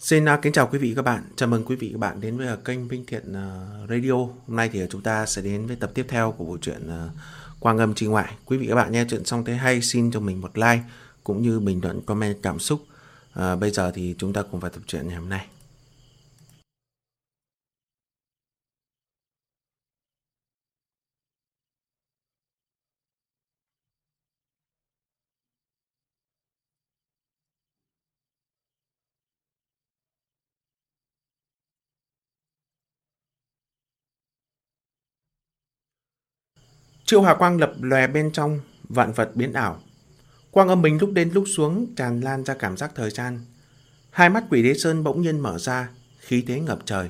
Xin uh, kính chào quý vị các bạn. Chào mừng quý vị các bạn đến với uh, kênh Vinh Thiện uh, Radio. Hôm nay thì chúng ta sẽ đến với tập tiếp theo của bộ truyện uh, Quang âm trì ngoại. Quý vị các bạn nghe chuyện xong thấy hay xin cho mình một like cũng như bình luận comment cảm xúc. Uh, bây giờ thì chúng ta cùng vào tập truyện ngày hôm nay. Triệu Hà quang lập lòe bên trong, vạn vật biến ảo. Quang âm mình lúc lên lúc xuống tràn lan ra cảm giác thời gian. Hai mắt quỷ đế sơn bỗng nhiên mở ra, khí thế ngập trời.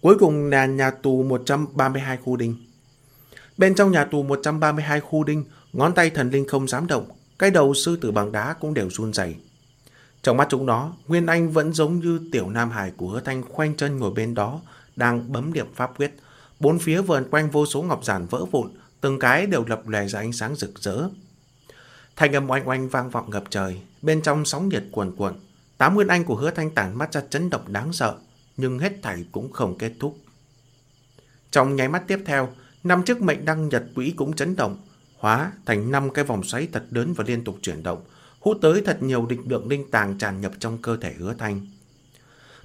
Cuối cùng là nhà tù 132 khu đinh. Bên trong nhà tù 132 khu đinh, ngón tay thần linh không dám động, cái đầu sư tử bằng đá cũng đều run rẩy. Trong mắt chúng nó, Nguyên Anh vẫn giống như tiểu nam hải của hứa thanh khoanh chân ngồi bên đó, đang bấm điểm pháp quyết. Bốn phía vờn quanh vô số ngọc giản vỡ vụn, từng cái đều lập lòe ra ánh sáng rực rỡ. Thanh âm oanh oanh vang vọng ngập trời, bên trong sóng nhiệt cuồn cuộn, tám nguyên anh của hứa thanh tản mắt ra chấn động đáng sợ, nhưng hết thảy cũng không kết thúc. Trong nháy mắt tiếp theo, năm chiếc mệnh đăng nhật quỹ cũng chấn động, hóa thành năm cái vòng xoáy thật lớn và liên tục chuyển động, hút tới thật nhiều định lượng linh tàng tràn nhập trong cơ thể hứa thanh.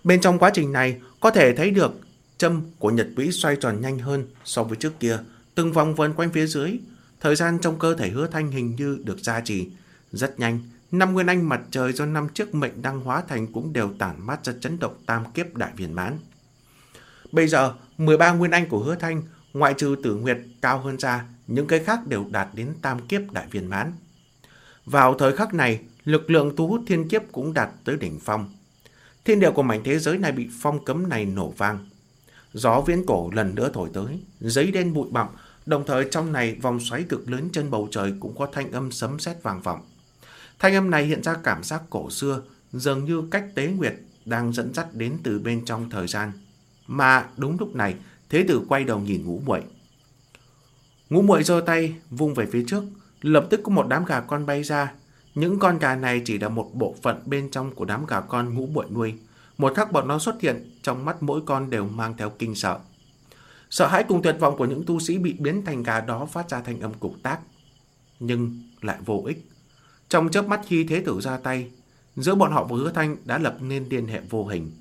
Bên trong quá trình này, có thể thấy được châm của nhật quỹ xoay tròn nhanh hơn so với trước kia, từng vòng vần quanh phía dưới. Thời gian trong cơ thể hứa thanh hình như được gia trì. Rất nhanh, năm nguyên anh mặt trời do năm chiếc mệnh đăng hóa thành cũng đều tản mát ra chấn động tam kiếp đại viên mãn. Bây giờ, 13 nguyên anh của hứa thanh, ngoại trừ tử nguyệt cao hơn ra, những cái khác đều đạt đến tam kiếp đại viên mãn. Vào thời khắc này, lực lượng thu hút thiên kiếp cũng đạt tới đỉnh phong. Thiên địa của mảnh thế giới này bị phong cấm này nổ vang. Gió viễn cổ lần nữa thổi tới, giấy đen bụi bặm, đồng thời trong này vòng xoáy cực lớn trên bầu trời cũng có thanh âm sấm sét vàng vọng. Thanh âm này hiện ra cảm giác cổ xưa, dường như cách tế nguyệt đang dẫn dắt đến từ bên trong thời gian. Mà đúng lúc này, thế tử quay đầu nhìn ngũ muội. Ngũ muội giơ tay vung về phía trước, lập tức có một đám gà con bay ra. Những con gà này chỉ là một bộ phận bên trong của đám gà con ngũ muội nuôi. Một khắc bọn nó xuất hiện, trong mắt mỗi con đều mang theo kinh sợ. Sợ hãi cùng tuyệt vọng của những tu sĩ bị biến thành gà đó phát ra thành âm cục tác. Nhưng lại vô ích. Trong chớp mắt khi thế tử ra tay, giữa bọn họ và hứa thanh đã lập nên liên hệ vô hình.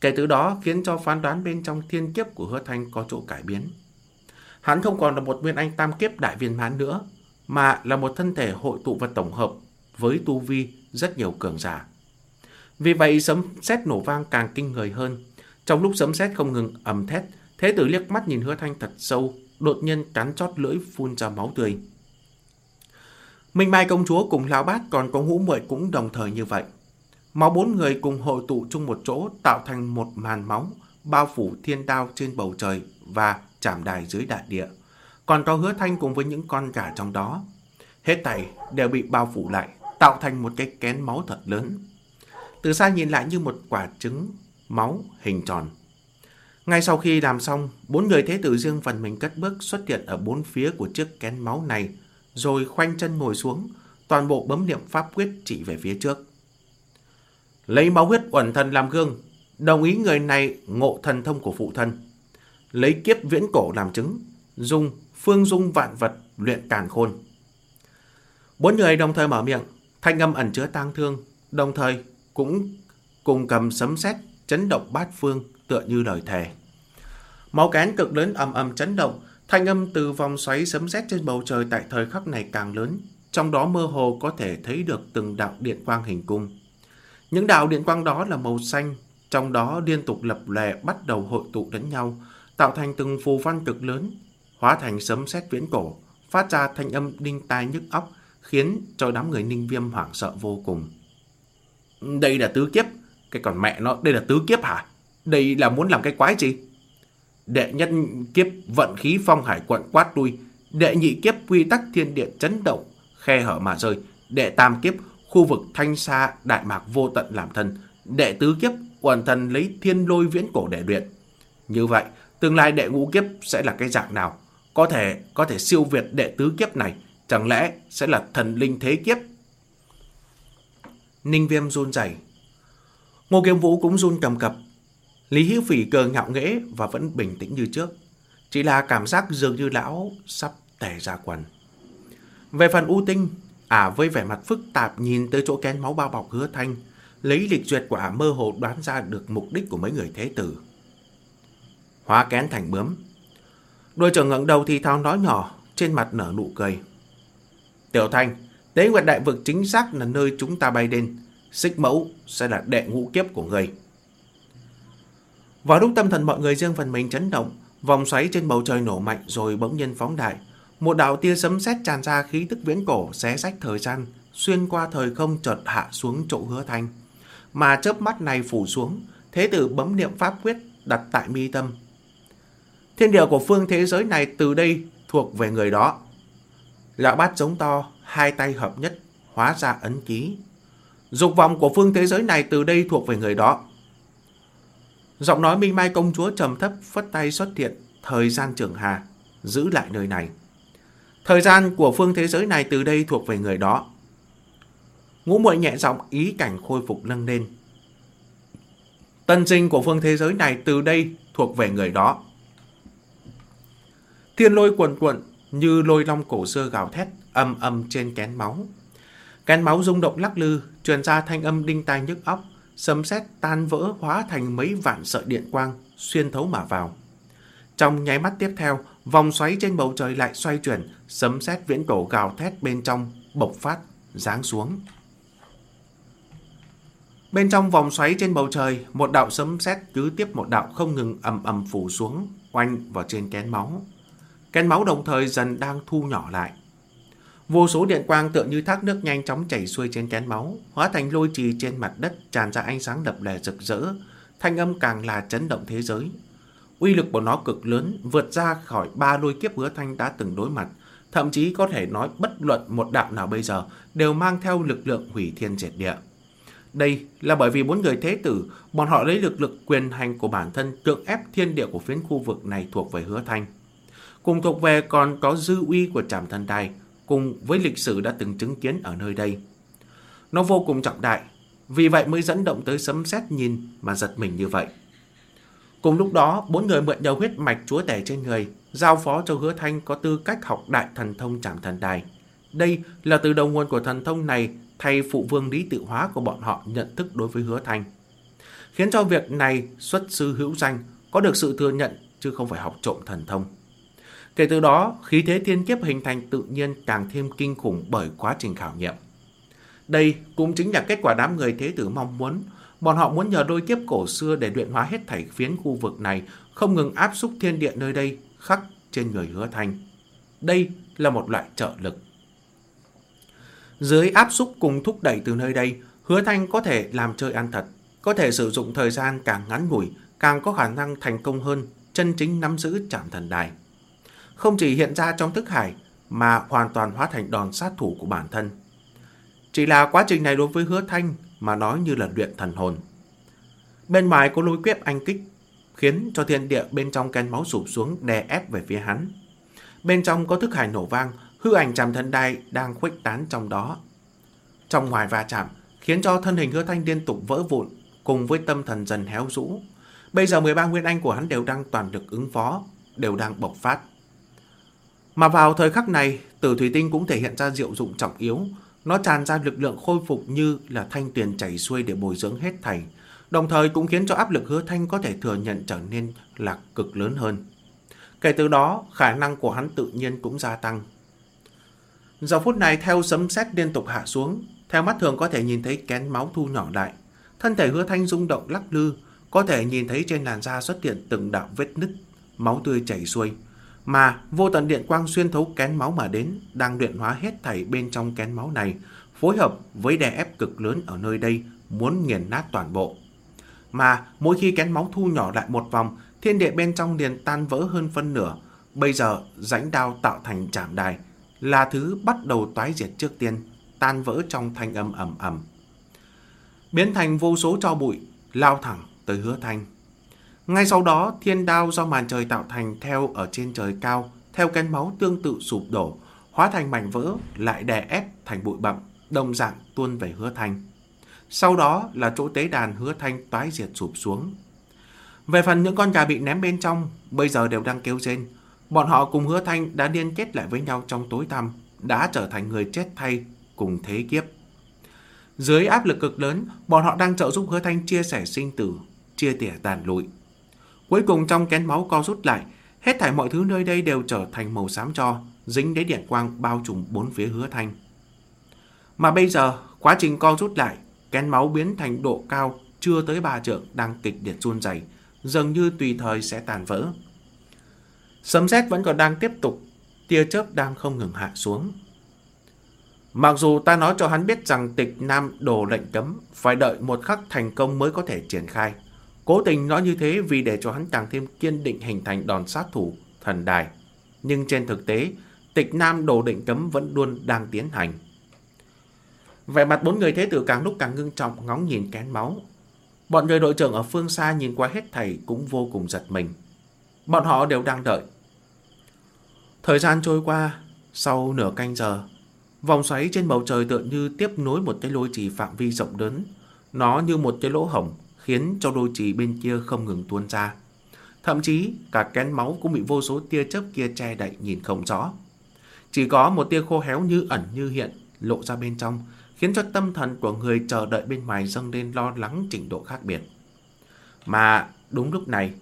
Kể từ đó khiến cho phán đoán bên trong thiên kiếp của hứa thanh có chỗ cải biến. Hắn không còn là một nguyên anh tam kiếp đại viên mãn nữa, mà là một thân thể hội tụ và tổng hợp với tu vi rất nhiều cường giả. Vì vậy sấm sét nổ vang càng kinh người hơn. Trong lúc sấm sét không ngừng ầm thét, thế tử liếc mắt nhìn hứa thanh thật sâu, đột nhiên cắn chót lưỡi phun ra máu tươi. Minh Mai công chúa cùng lão bát còn có ngũ muội cũng đồng thời như vậy. Máu bốn người cùng hội tụ chung một chỗ tạo thành một màn máu, bao phủ thiên đao trên bầu trời và chạm đài dưới đại địa. Còn có hứa thanh cùng với những con gà trong đó. Hết thảy đều bị bao phủ lại, tạo thành một cái kén máu thật lớn. Từ xa nhìn lại như một quả trứng máu hình tròn. Ngay sau khi làm xong, bốn người thế tử riêng phần mình cất bước xuất hiện ở bốn phía của chiếc kén máu này, rồi khoanh chân ngồi xuống, toàn bộ bấm niệm pháp quyết chỉ về phía trước. Lấy máu huyết uẩn thần làm gương, đồng ý người này ngộ thần thông của phụ thân. Lấy kiếp viễn cổ làm chứng, dung phương dung vạn vật luyện càn khôn. Bốn người đồng thời mở miệng, thanh âm ẩn chứa tang thương, đồng thời cũng cùng cầm sấm sét chấn động bát phương tựa như lời thề. Máu cán cực lớn ầm ầm chấn động, thanh âm từ vòng xoáy sấm sét trên bầu trời tại thời khắc này càng lớn, trong đó mơ hồ có thể thấy được từng đạo điện quang hình cung. Những đạo điện quang đó là màu xanh, trong đó liên tục lập lè bắt đầu hội tụ đến nhau, tạo thành từng phù văn cực lớn, hóa thành sấm sét viễn cổ, phát ra thanh âm đinh tai nhức óc, khiến cho đám người ninh viêm hoảng sợ vô cùng. Đây là tứ kiếp, cái còn mẹ nó, đây là tứ kiếp hả? Đây là muốn làm cái quái gì? Đệ nhất kiếp vận khí phong hải quận quát lui, đệ nhị kiếp quy tắc thiên địa chấn động, khe hở mà rơi, đệ tam kiếp khu vực thanh xa đại mạc vô tận làm thân, đệ tứ kiếp quần thần lấy thiên lôi viễn cổ để luyện. Như vậy, tương lai đệ ngũ kiếp sẽ là cái dạng nào? Có thể có thể siêu việt đệ tứ kiếp này, chẳng lẽ sẽ là thần linh thế kiếp? Ninh Viêm run rẩy. Ngô Kiếm Vũ cũng run cầm cập. Lý Hữu Phỉ cờ ngạo nghễ và vẫn bình tĩnh như trước. Chỉ là cảm giác dường như lão sắp tè ra quần. Về phần U Tinh, ả với vẻ mặt phức tạp nhìn tới chỗ kén máu bao bọc hứa thanh, lấy lịch duyệt của ả mơ hồ đoán ra được mục đích của mấy người thế tử. Hóa kén thành bướm. Đôi trưởng ngẩng đầu thì thao nói nhỏ, trên mặt nở nụ cười. Tiểu Thanh, Tế Nguyệt Đại Vực chính xác là nơi chúng ta bay đến. Xích mẫu sẽ là đệ ngũ kiếp của người. Vào lúc tâm thần mọi người riêng phần mình chấn động, vòng xoáy trên bầu trời nổ mạnh rồi bỗng nhiên phóng đại. Một đạo tia sấm sét tràn ra khí tức viễn cổ xé rách thời gian, xuyên qua thời không chợt hạ xuống chỗ hứa thanh. Mà chớp mắt này phủ xuống, thế tử bấm niệm pháp quyết đặt tại mi tâm. Thiên địa của phương thế giới này từ đây thuộc về người đó. Lão bát giống to, hai tay hợp nhất, hóa ra ấn ký. Dục vọng của phương thế giới này từ đây thuộc về người đó. Giọng nói minh mai công chúa trầm thấp phất tay xuất hiện, thời gian trường hà, giữ lại nơi này. Thời gian của phương thế giới này từ đây thuộc về người đó. Ngũ muội nhẹ giọng ý cảnh khôi phục nâng lên. Tân sinh của phương thế giới này từ đây thuộc về người đó. Thiên lôi quần quận như lôi long cổ xưa gào thét âm âm trên kén máu. Kén máu rung động lắc lư, truyền ra thanh âm đinh tai nhức óc, sấm sét tan vỡ hóa thành mấy vạn sợi điện quang xuyên thấu mà vào. Trong nháy mắt tiếp theo, vòng xoáy trên bầu trời lại xoay chuyển, sấm sét viễn cổ gào thét bên trong bộc phát giáng xuống. Bên trong vòng xoáy trên bầu trời, một đạo sấm sét cứ tiếp một đạo không ngừng ầm ầm phủ xuống, oanh vào trên kén máu. Kén máu đồng thời dần đang thu nhỏ lại. Vô số điện quang tựa như thác nước nhanh chóng chảy xuôi trên kén máu, hóa thành lôi trì trên mặt đất tràn ra ánh sáng lập lè rực rỡ, thanh âm càng là chấn động thế giới. Uy lực của nó cực lớn, vượt ra khỏi ba lôi kiếp hứa thanh đã từng đối mặt, thậm chí có thể nói bất luận một đạo nào bây giờ đều mang theo lực lượng hủy thiên diệt địa. Đây là bởi vì bốn người thế tử, bọn họ lấy lực lực quyền hành của bản thân cưỡng ép thiên địa của phiến khu vực này thuộc về hứa thanh. Cùng thuộc về còn có dư uy của trảm thần đài, cùng với lịch sử đã từng chứng kiến ở nơi đây. Nó vô cùng trọng đại, vì vậy mới dẫn động tới sấm sét nhìn mà giật mình như vậy. Cùng lúc đó, bốn người mượn đầu huyết mạch chúa tể trên người, giao phó cho hứa thanh có tư cách học đại thần thông trảm thần đài. Đây là từ đầu nguồn của thần thông này thay phụ vương lý tự hóa của bọn họ nhận thức đối với hứa thanh. Khiến cho việc này xuất sư hữu danh, có được sự thừa nhận chứ không phải học trộm thần thông. Kể từ đó, khí thế thiên kiếp hình thành tự nhiên càng thêm kinh khủng bởi quá trình khảo nghiệm. Đây cũng chính là kết quả đám người thế tử mong muốn. Bọn họ muốn nhờ đôi kiếp cổ xưa để luyện hóa hết thảy phiến khu vực này, không ngừng áp xúc thiên địa nơi đây, khắc trên người hứa thanh. Đây là một loại trợ lực. Dưới áp xúc cùng thúc đẩy từ nơi đây, hứa thanh có thể làm chơi ăn thật, có thể sử dụng thời gian càng ngắn ngủi, càng có khả năng thành công hơn, chân chính nắm giữ trạm thần đài không chỉ hiện ra trong thức hải mà hoàn toàn hóa thành đòn sát thủ của bản thân. Chỉ là quá trình này đối với hứa thanh mà nói như là luyện thần hồn. Bên ngoài có lối quyết anh kích, khiến cho thiên địa bên trong kén máu sụp xuống đè ép về phía hắn. Bên trong có thức hải nổ vang, hư ảnh chạm thân đai đang khuếch tán trong đó. Trong ngoài va chạm, khiến cho thân hình hứa thanh liên tục vỡ vụn, cùng với tâm thần dần héo rũ. Bây giờ 13 nguyên anh của hắn đều đang toàn lực ứng phó, đều đang bộc phát. Mà vào thời khắc này, tử thủy tinh cũng thể hiện ra diệu dụng trọng yếu. Nó tràn ra lực lượng khôi phục như là thanh tuyền chảy xuôi để bồi dưỡng hết thảy. Đồng thời cũng khiến cho áp lực hứa thanh có thể thừa nhận trở nên là cực lớn hơn. Kể từ đó, khả năng của hắn tự nhiên cũng gia tăng. Giờ phút này theo sấm sét liên tục hạ xuống, theo mắt thường có thể nhìn thấy kén máu thu nhỏ lại. Thân thể hứa thanh rung động lắc lư, có thể nhìn thấy trên làn da xuất hiện từng đạo vết nứt, máu tươi chảy xuôi mà vô tận điện quang xuyên thấu kén máu mà đến, đang luyện hóa hết thảy bên trong kén máu này, phối hợp với đè ép cực lớn ở nơi đây, muốn nghiền nát toàn bộ. Mà mỗi khi kén máu thu nhỏ lại một vòng, thiên địa bên trong liền tan vỡ hơn phân nửa. Bây giờ, rãnh đao tạo thành trảm đài, là thứ bắt đầu toái diệt trước tiên, tan vỡ trong thanh âm ầm ầm. Biến thành vô số cho bụi, lao thẳng tới hứa thanh. Ngay sau đó, thiên đao do màn trời tạo thành theo ở trên trời cao, theo cánh máu tương tự sụp đổ, hóa thành mảnh vỡ, lại đè ép thành bụi bặm, đồng dạng tuôn về hứa thanh. sau đó là chỗ tế đàn hứa thanh toái diệt sụp xuống. Về phần những con gà bị ném bên trong, bây giờ đều đang kêu rên. Bọn họ cùng hứa thanh đã liên kết lại với nhau trong tối tăm, đã trở thành người chết thay cùng thế kiếp. Dưới áp lực cực lớn, bọn họ đang trợ giúp hứa thanh chia sẻ sinh tử, chia tỉa tàn lụi. Cuối cùng trong kén máu co rút lại, hết thảy mọi thứ nơi đây đều trở thành màu xám cho, dính đến điện quang bao trùm bốn phía hứa thanh. Mà bây giờ, quá trình co rút lại, kén máu biến thành độ cao chưa tới ba trượng đang kịch liệt run rẩy, dường như tùy thời sẽ tàn vỡ. Sấm sét vẫn còn đang tiếp tục, tia chớp đang không ngừng hạ xuống. Mặc dù ta nói cho hắn biết rằng tịch Nam đồ lệnh cấm, phải đợi một khắc thành công mới có thể triển khai. Cố tình nói như thế vì để cho hắn càng thêm kiên định hình thành đòn sát thủ, thần đài. Nhưng trên thực tế, tịch Nam đồ định cấm vẫn luôn đang tiến hành. Vẻ mặt bốn người thế tử càng lúc càng ngưng trọng ngóng nhìn kén máu. Bọn người đội trưởng ở phương xa nhìn qua hết thầy cũng vô cùng giật mình. Bọn họ đều đang đợi. Thời gian trôi qua, sau nửa canh giờ, vòng xoáy trên bầu trời tựa như tiếp nối một cái lôi trì phạm vi rộng lớn. Nó như một cái lỗ hổng khiến cho đôi chỉ bên kia không ngừng tuôn ra. Thậm chí cả kén máu cũng bị vô số tia chớp kia che đậy nhìn không rõ. Chỉ có một tia khô héo như ẩn như hiện lộ ra bên trong, khiến cho tâm thần của người chờ đợi bên ngoài dâng lên lo lắng trình độ khác biệt. Mà đúng lúc này,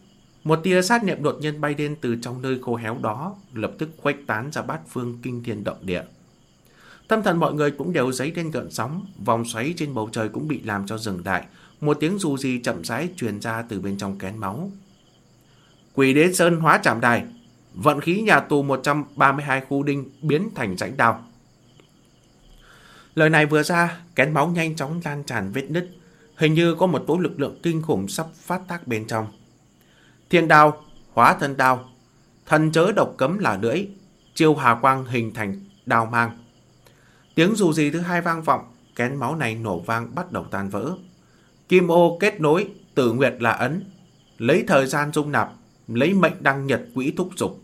một tia sát niệm đột nhiên bay lên từ trong nơi khô héo đó, lập tức khuếch tán ra bát phương kinh thiên động địa. Tâm thần mọi người cũng đều dấy lên gợn sóng, vòng xoáy trên bầu trời cũng bị làm cho dừng lại, một tiếng dù gì chậm rãi truyền ra từ bên trong kén máu. Quỷ đế sơn hóa chạm đài, vận khí nhà tù 132 khu đinh biến thành rãnh đào Lời này vừa ra, kén máu nhanh chóng lan tràn vết nứt, hình như có một tố lực lượng kinh khủng sắp phát tác bên trong. Thiên đao, hóa thân đao, thần chớ độc cấm là lưỡi, chiêu hà quang hình thành đao mang. Tiếng dù gì thứ hai vang vọng, kén máu này nổ vang bắt đầu tan vỡ. Kim ô kết nối, tử nguyệt là ấn, lấy thời gian dung nạp, lấy mệnh đăng nhật quỹ thúc dục.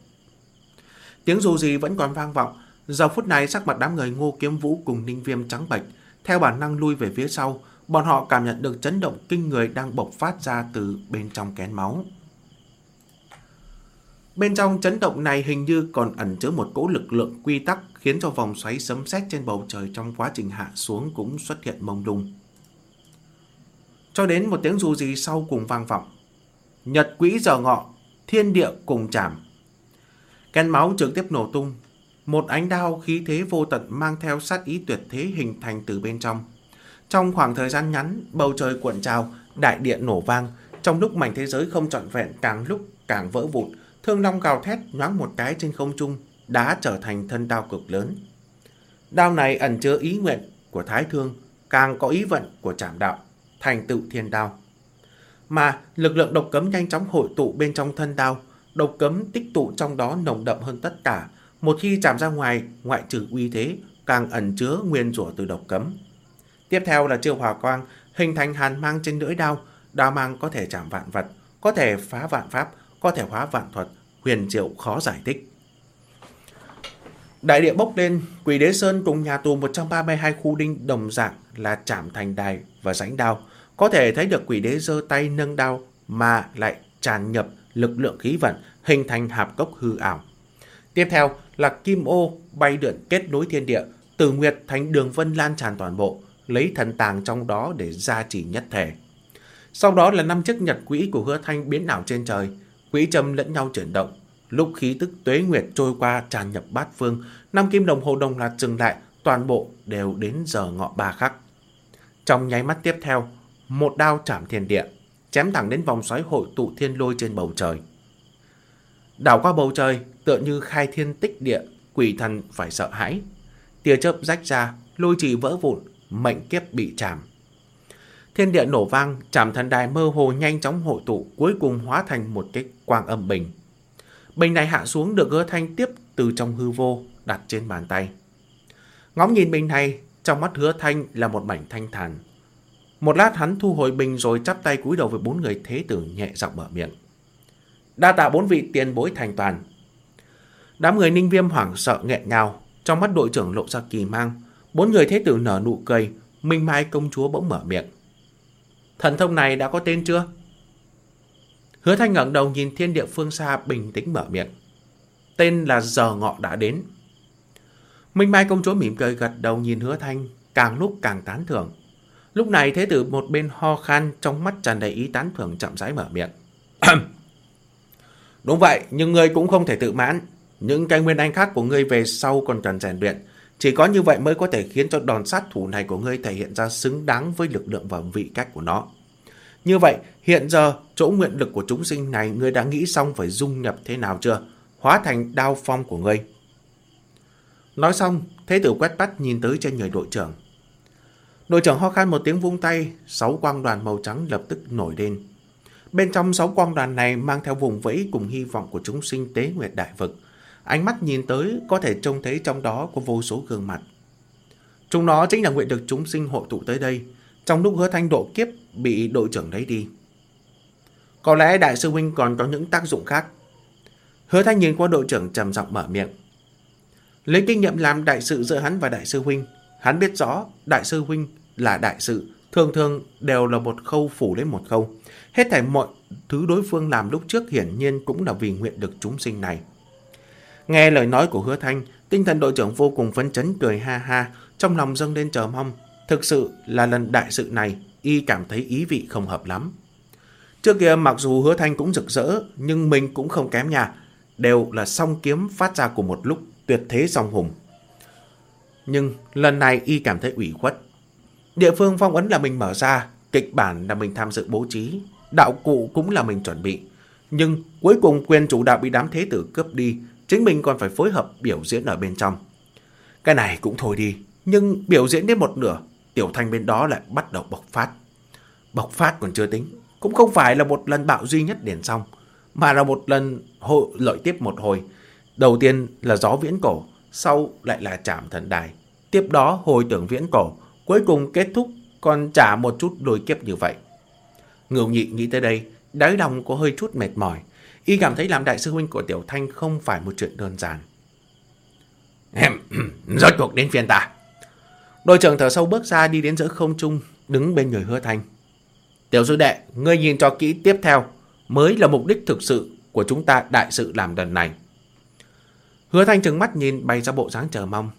Tiếng dù gì vẫn còn vang vọng, Giờ phút này sắc mặt đám người ngô kiếm vũ cùng ninh viêm trắng bệch, theo bản năng lui về phía sau, bọn họ cảm nhận được chấn động kinh người đang bộc phát ra từ bên trong kén máu. Bên trong chấn động này hình như còn ẩn chứa một cỗ lực lượng quy tắc khiến cho vòng xoáy sấm sét trên bầu trời trong quá trình hạ xuống cũng xuất hiện mông lung. Cho đến một tiếng dù gì sau cùng vang vọng. Nhật quỹ giờ ngọ, thiên địa cùng chạm. Ken máu trực tiếp nổ tung, một ánh đao khí thế vô tận mang theo sát ý tuyệt thế hình thành từ bên trong. Trong khoảng thời gian ngắn, bầu trời cuộn trào, đại địa nổ vang. Trong lúc mảnh thế giới không trọn vẹn càng lúc càng vỡ vụn, thương long gào thét nhoáng một cái trên không trung, đã trở thành thân đao cực lớn. Đao này ẩn chứa ý nguyện của Thái Thương, càng có ý vận của trảm đạo, thành tựu thiên đao. Mà lực lượng độc cấm nhanh chóng hội tụ bên trong thân đao, độc cấm tích tụ trong đó nồng đậm hơn tất cả, một khi chạm ra ngoài, ngoại trừ uy thế, càng ẩn chứa nguyên rủa từ độc cấm. Tiếp theo là chiêu hỏa quang, hình thành hàn mang trên lưỡi đao, đao mang có thể chạm vạn vật, có thể phá vạn pháp, có thể hóa vạn thuật, huyền diệu khó giải thích. Đại địa bốc lên, quỷ đế sơn cùng nhà tù 132 khu đinh đồng dạng là chạm thành đài và rãnh đao. Có thể thấy được quỷ đế giơ tay nâng đao mà lại tràn nhập lực lượng khí vận hình thành hạp cốc hư ảo. Tiếp theo là kim ô bay lượn kết nối thiên địa, từ nguyệt thành đường vân lan tràn toàn bộ, lấy thần tàng trong đó để gia trì nhất thể. Sau đó là năm chiếc nhật quỹ của hứa thanh biến ảo trên trời, quỹ châm lẫn nhau chuyển động. Lúc khí tức tuế nguyệt trôi qua tràn nhập bát phương, năm kim đồng hồ đồng loạt dừng lại, toàn bộ đều đến giờ ngọ ba khắc. Trong nháy mắt tiếp theo, một đao chạm thiên địa, chém thẳng đến vòng xoáy hội tụ thiên lôi trên bầu trời. Đảo qua bầu trời, tựa như khai thiên tích địa, quỷ thần phải sợ hãi. Tia chớp rách ra, lôi trì vỡ vụn, mệnh kiếp bị chạm. Thiên địa nổ vang, chạm thần đài mơ hồ nhanh chóng hội tụ, cuối cùng hóa thành một cái quang âm bình. Bình này hạ xuống được gỡ thanh tiếp từ trong hư vô, đặt trên bàn tay. Ngóng nhìn bình này, trong mắt hứa thanh là một mảnh thanh thản. Một lát hắn thu hồi bình rồi chắp tay cúi đầu với bốn người thế tử nhẹ giọng mở miệng. Đa tạ bốn vị tiền bối thành toàn. Đám người ninh viêm hoảng sợ nghẹn ngào, trong mắt đội trưởng lộ ra kỳ mang. Bốn người thế tử nở nụ cười, Minh Mai công chúa bỗng mở miệng. Thần thông này đã có tên chưa? Hứa Thanh ngẩng đầu nhìn thiên địa phương xa bình tĩnh mở miệng. Tên là giờ ngọ đã đến. Minh Mai công chúa mỉm cười gật đầu nhìn Hứa Thanh, càng lúc càng tán thưởng. Lúc này thế tử một bên ho khan trong mắt tràn đầy ý tán thưởng chậm rãi mở miệng. Đúng vậy, nhưng ngươi cũng không thể tự mãn. Những cái nguyên anh khác của ngươi về sau còn cần rèn luyện. Chỉ có như vậy mới có thể khiến cho đòn sát thủ này của ngươi thể hiện ra xứng đáng với lực lượng và vị cách của nó. Như vậy, hiện giờ chỗ nguyện lực của chúng sinh này ngươi đã nghĩ xong phải dung nhập thế nào chưa? Hóa thành đao phong của ngươi. Nói xong, thế tử quét bắt nhìn tới trên người đội trưởng. Đội trưởng ho khan một tiếng vung tay, sáu quang đoàn màu trắng lập tức nổi lên. Bên trong sáu quang đoàn này mang theo vùng vẫy cùng hy vọng của chúng sinh tế nguyệt đại vực. Ánh mắt nhìn tới có thể trông thấy trong đó có vô số gương mặt. Chúng nó chính là nguyện được chúng sinh hội tụ tới đây, trong lúc hứa thanh độ kiếp bị đội trưởng lấy đi. Có lẽ đại sư huynh còn có những tác dụng khác. Hứa thanh nhìn qua đội trưởng trầm giọng mở miệng. Lấy kinh nghiệm làm đại sự giữa hắn và đại sư huynh, hắn biết rõ đại sư huynh là đại sự, thường thường đều là một khâu phủ lên một khâu. Hết thảy mọi thứ đối phương làm lúc trước hiển nhiên cũng là vì nguyện được chúng sinh này. Nghe lời nói của hứa thanh, tinh thần đội trưởng vô cùng phấn chấn cười ha ha, trong lòng dâng lên chờ mong. Thực sự là lần đại sự này, y cảm thấy ý vị không hợp lắm. Trước kia mặc dù hứa thanh cũng rực rỡ, nhưng mình cũng không kém nhà. Đều là song kiếm phát ra của một lúc, tuyệt thế song hùng. Nhưng lần này y cảm thấy ủy khuất. Địa phương phong ấn là mình mở ra, kịch bản là mình tham dự bố trí, đạo cụ cũng là mình chuẩn bị. Nhưng cuối cùng quyền chủ đạo bị đám thế tử cướp đi, chính mình còn phải phối hợp biểu diễn ở bên trong. Cái này cũng thôi đi, nhưng biểu diễn đến một nửa, Tiểu Thanh bên đó lại bắt đầu bộc phát. Bộc phát còn chưa tính, cũng không phải là một lần bạo duy nhất điển xong, mà là một lần hội lợi tiếp một hồi. Đầu tiên là gió viễn cổ, sau lại là chạm thần đài. Tiếp đó hồi tưởng viễn cổ, cuối cùng kết thúc còn trả một chút đối kiếp như vậy. Ngưu nhị nghĩ tới đây, đáy lòng có hơi chút mệt mỏi. Y cảm thấy làm đại sư huynh của Tiểu Thanh không phải một chuyện đơn giản. Em, rốt cuộc đến phiên ta. Đội trưởng thở sâu bước ra đi đến giữa không trung, đứng bên người hứa thanh. Tiểu sư đệ, ngươi nhìn cho kỹ tiếp theo, mới là mục đích thực sự của chúng ta đại sự làm lần này. Hứa thanh trừng mắt nhìn bay ra bộ dáng chờ mong.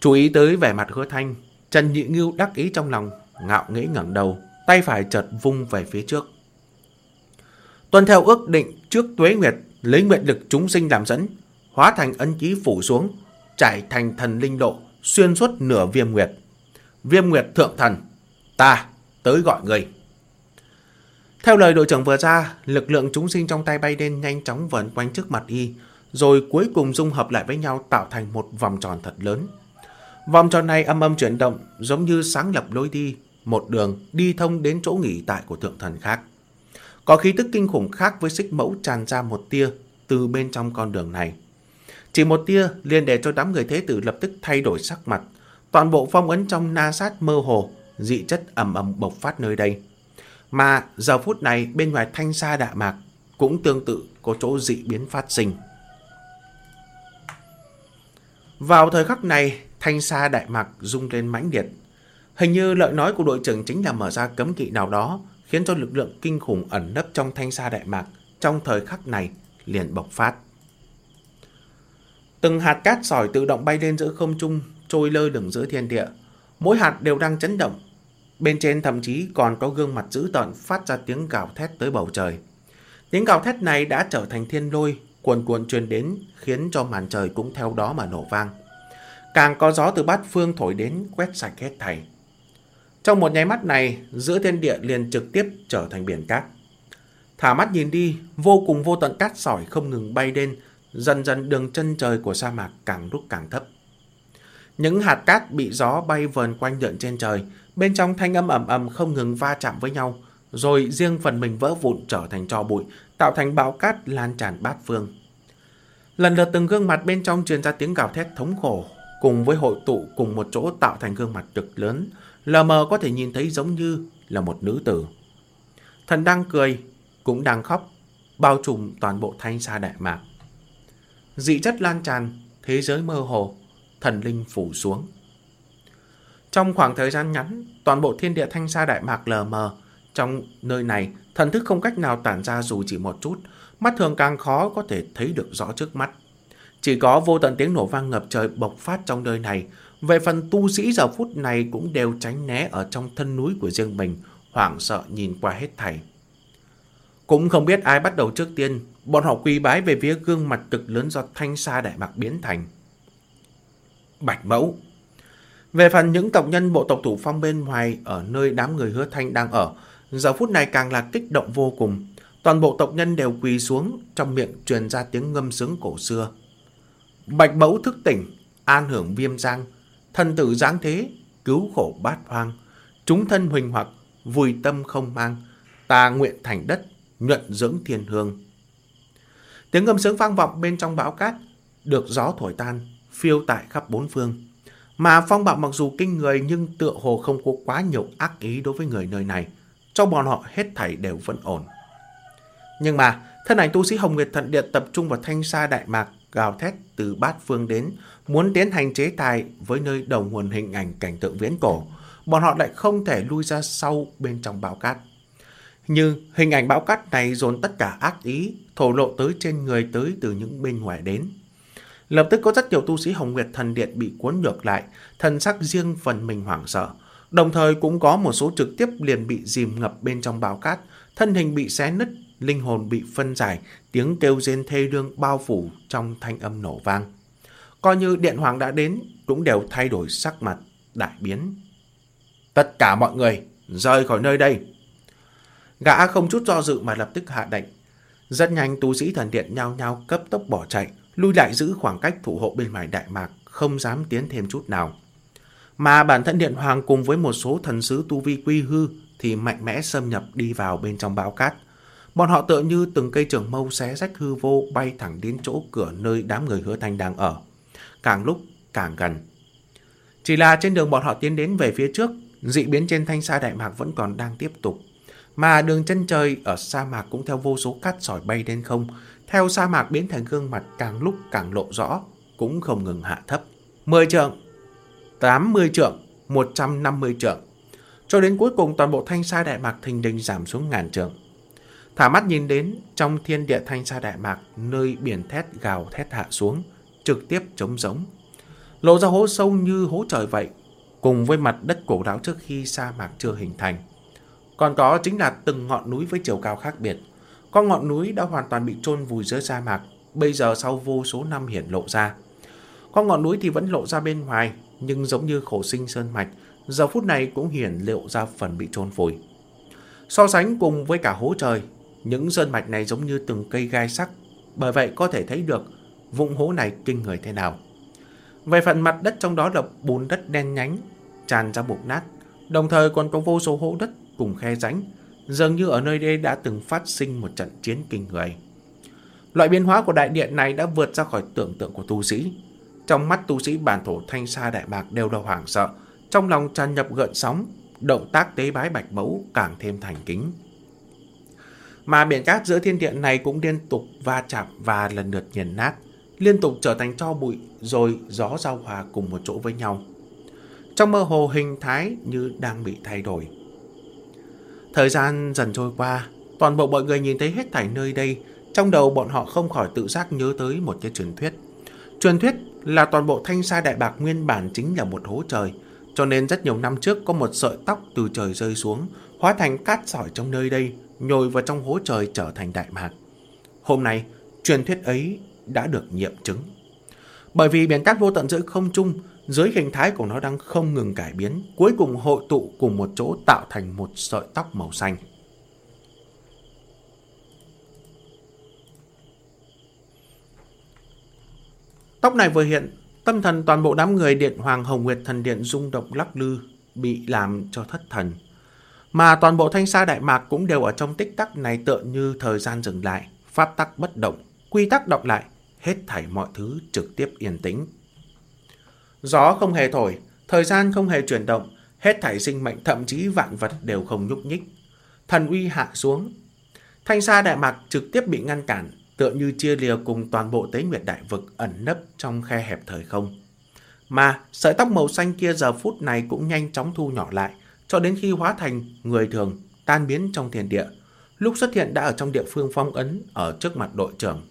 Chú ý tới vẻ mặt hứa thanh, Trần Nhị Ngưu đắc ý trong lòng, ngạo nghĩ ngẩng đầu, tay phải chợt vung về phía trước. Tuân theo ước định trước tuế nguyệt, lấy nguyện lực chúng sinh làm dẫn, hóa thành ân ký phủ xuống, trải thành thần linh độ, xuyên suốt nửa viêm nguyệt. Viêm nguyệt thượng thần, ta tới gọi người. Theo lời đội trưởng vừa ra, lực lượng chúng sinh trong tay bay lên nhanh chóng vần quanh trước mặt y, rồi cuối cùng dung hợp lại với nhau tạo thành một vòng tròn thật lớn. Vòng tròn này âm âm chuyển động, giống như sáng lập lối đi, một đường đi thông đến chỗ nghỉ tại của thượng thần khác. Có khí tức kinh khủng khác với xích mẫu tràn ra một tia từ bên trong con đường này. Chỉ một tia liền để cho đám người thế tử lập tức thay đổi sắc mặt. Toàn bộ phong ấn trong na sát mơ hồ, dị chất ẩm ẩm bộc phát nơi đây. Mà giờ phút này bên ngoài thanh sa đạ mạc cũng tương tự có chỗ dị biến phát sinh. Vào thời khắc này, thanh sa đại mạc rung lên mãnh liệt. Hình như lợi nói của đội trưởng chính là mở ra cấm kỵ nào đó, khiến cho lực lượng kinh khủng ẩn nấp trong thanh sa đại mạc trong thời khắc này liền bộc phát. Từng hạt cát sỏi tự động bay lên giữa không trung, trôi lơ lửng giữa thiên địa. Mỗi hạt đều đang chấn động. Bên trên thậm chí còn có gương mặt dữ tợn phát ra tiếng gào thét tới bầu trời. Tiếng gào thét này đã trở thành thiên lôi, cuồn cuộn truyền đến khiến cho màn trời cũng theo đó mà nổ vang. Càng có gió từ bát phương thổi đến quét sạch hết thảy. Trong một nháy mắt này, giữa thiên địa liền trực tiếp trở thành biển cát. Thả mắt nhìn đi, vô cùng vô tận cát sỏi không ngừng bay lên, dần dần đường chân trời của sa mạc càng lúc càng thấp. Những hạt cát bị gió bay vờn quanh lượn trên trời, bên trong thanh âm ầm ầm không ngừng va chạm với nhau, rồi riêng phần mình vỡ vụn trở thành tro bụi, tạo thành bão cát lan tràn bát phương. Lần lượt từng gương mặt bên trong truyền ra tiếng gào thét thống khổ, cùng với hội tụ cùng một chỗ tạo thành gương mặt cực lớn, lờ mờ có thể nhìn thấy giống như là một nữ tử. Thần đang cười, cũng đang khóc, bao trùm toàn bộ thanh sa đại mạc. Dị chất lan tràn, thế giới mơ hồ, thần linh phủ xuống. Trong khoảng thời gian ngắn, toàn bộ thiên địa thanh sa đại mạc lờ mờ. Trong nơi này, thần thức không cách nào tản ra dù chỉ một chút, mắt thường càng khó có thể thấy được rõ trước mắt. Chỉ có vô tận tiếng nổ vang ngập trời bộc phát trong nơi này, về phần tu sĩ giờ phút này cũng đều tránh né ở trong thân núi của riêng mình, hoảng sợ nhìn qua hết thảy. Cũng không biết ai bắt đầu trước tiên, bọn họ quỳ bái về phía gương mặt cực lớn do thanh sa đại mạc biến thành. Bạch mẫu Về phần những tộc nhân bộ tộc thủ phong bên ngoài ở nơi đám người hứa thanh đang ở, giờ phút này càng là kích động vô cùng. Toàn bộ tộc nhân đều quỳ xuống, trong miệng truyền ra tiếng ngâm sướng cổ xưa. Bạch mẫu thức tỉnh, an hưởng viêm giang, thân tử giáng thế, cứu khổ bát hoang, chúng thân huỳnh hoặc, vùi tâm không mang, ta nguyện thành đất, nhuận dưỡng thiên hương. Tiếng ngâm sướng vang vọng bên trong bão cát, được gió thổi tan, phiêu tại khắp bốn phương. Mà phong bạo mặc dù kinh người nhưng tựa hồ không có quá nhiều ác ý đối với người nơi này. Cho bọn họ hết thảy đều vẫn ổn. Nhưng mà, thân ảnh tu sĩ Hồng Nguyệt Thận Điện tập trung vào thanh sa đại mạc gào thét từ bát phương đến, muốn tiến hành chế tài với nơi đầu nguồn hình ảnh cảnh tượng viễn cổ. Bọn họ lại không thể lui ra sau bên trong bão cát. Như hình ảnh bão cát này dồn tất cả ác ý, thổ lộ tới trên người tới từ những bên ngoài đến. Lập tức có rất nhiều tu sĩ Hồng Nguyệt Thần Điện bị cuốn ngược lại, thần sắc riêng phần mình hoảng sợ. Đồng thời cũng có một số trực tiếp liền bị dìm ngập bên trong bão cát, thân hình bị xé nứt, linh hồn bị phân giải, tiếng kêu rên thê lương bao phủ trong thanh âm nổ vang. Coi như Điện Hoàng đã đến, cũng đều thay đổi sắc mặt, đại biến. Tất cả mọi người, rời khỏi nơi đây. Gã không chút do dự mà lập tức hạ đệnh. Rất nhanh tu sĩ thần điện nhao nhao cấp tốc bỏ chạy, lui lại giữ khoảng cách thủ hộ bên ngoài Đại Mạc, không dám tiến thêm chút nào. Mà bản thân Điện Hoàng cùng với một số thần sứ tu vi quy hư thì mạnh mẽ xâm nhập đi vào bên trong bão cát. Bọn họ tựa như từng cây trường mâu xé rách hư vô bay thẳng đến chỗ cửa nơi đám người hứa thanh đang ở. Càng lúc càng gần. Chỉ là trên đường bọn họ tiến đến về phía trước, dị biến trên thanh sa Đại Mạc vẫn còn đang tiếp tục. Mà đường chân trời ở sa mạc cũng theo vô số cát sỏi bay lên không, theo sa mạc biến thành gương mặt càng lúc càng lộ rõ, cũng không ngừng hạ thấp. 10 trượng, 80 trượng, 150 trượng. Cho đến cuối cùng toàn bộ thanh sa đại mạc thình đình giảm xuống ngàn trượng. Thả mắt nhìn đến trong thiên địa thanh sa đại mạc nơi biển thét gào thét hạ xuống, trực tiếp trống giống. Lộ ra hố sâu như hố trời vậy, cùng với mặt đất cổ đáo trước khi sa mạc chưa hình thành. Còn có chính là từng ngọn núi với chiều cao khác biệt. Có ngọn núi đã hoàn toàn bị chôn vùi dưới sa mạc, bây giờ sau vô số năm hiển lộ ra. Có ngọn núi thì vẫn lộ ra bên ngoài, nhưng giống như khổ sinh sơn mạch, giờ phút này cũng hiển lộ ra phần bị chôn vùi. So sánh cùng với cả hố trời, những sơn mạch này giống như từng cây gai sắc, bởi vậy có thể thấy được vũng hố này kinh người thế nào. Về phần mặt đất trong đó là bùn đất đen nhánh, tràn ra bụng nát, đồng thời còn có vô số hố đất cùng khe rãnh, dường như ở nơi đây đã từng phát sinh một trận chiến kinh người. Loại biến hóa của đại điện này đã vượt ra khỏi tưởng tượng của tu sĩ. Trong mắt tu sĩ bản thổ thanh sa đại bạc đều là hoảng sợ, trong lòng tràn nhập gợn sóng, động tác tế bái bạch mẫu càng thêm thành kính. Mà biển cát giữa thiên địa này cũng liên tục va chạm và lần lượt nghiền nát, liên tục trở thành cho bụi rồi gió giao hòa cùng một chỗ với nhau. Trong mơ hồ hình thái như đang bị thay đổi. Thời gian dần trôi qua, toàn bộ mọi người nhìn thấy hết thảy nơi đây, trong đầu bọn họ không khỏi tự giác nhớ tới một cái truyền thuyết. Truyền thuyết là toàn bộ thanh sa đại bạc nguyên bản chính là một hố trời, cho nên rất nhiều năm trước có một sợi tóc từ trời rơi xuống, hóa thành cát sỏi trong nơi đây, nhồi vào trong hố trời trở thành đại mạc. Hôm nay, truyền thuyết ấy đã được nghiệm chứng. Bởi vì biển cát vô tận giữa không trung, dưới hình thái của nó đang không ngừng cải biến, cuối cùng hội tụ cùng một chỗ tạo thành một sợi tóc màu xanh. Tóc này vừa hiện, tâm thần toàn bộ đám người Điện Hoàng Hồng Nguyệt Thần Điện rung động lắc lư, bị làm cho thất thần. Mà toàn bộ thanh sa Đại Mạc cũng đều ở trong tích tắc này tựa như thời gian dừng lại, pháp tắc bất động, quy tắc động lại, hết thảy mọi thứ trực tiếp yên tĩnh. Gió không hề thổi, thời gian không hề chuyển động, hết thảy sinh mệnh thậm chí vạn vật đều không nhúc nhích. Thần uy hạ xuống. Thanh sa đại mạc trực tiếp bị ngăn cản, tựa như chia lìa cùng toàn bộ tế nguyệt đại vực ẩn nấp trong khe hẹp thời không. Mà sợi tóc màu xanh kia giờ phút này cũng nhanh chóng thu nhỏ lại, cho đến khi hóa thành người thường, tan biến trong thiên địa. Lúc xuất hiện đã ở trong địa phương phong ấn ở trước mặt đội trưởng.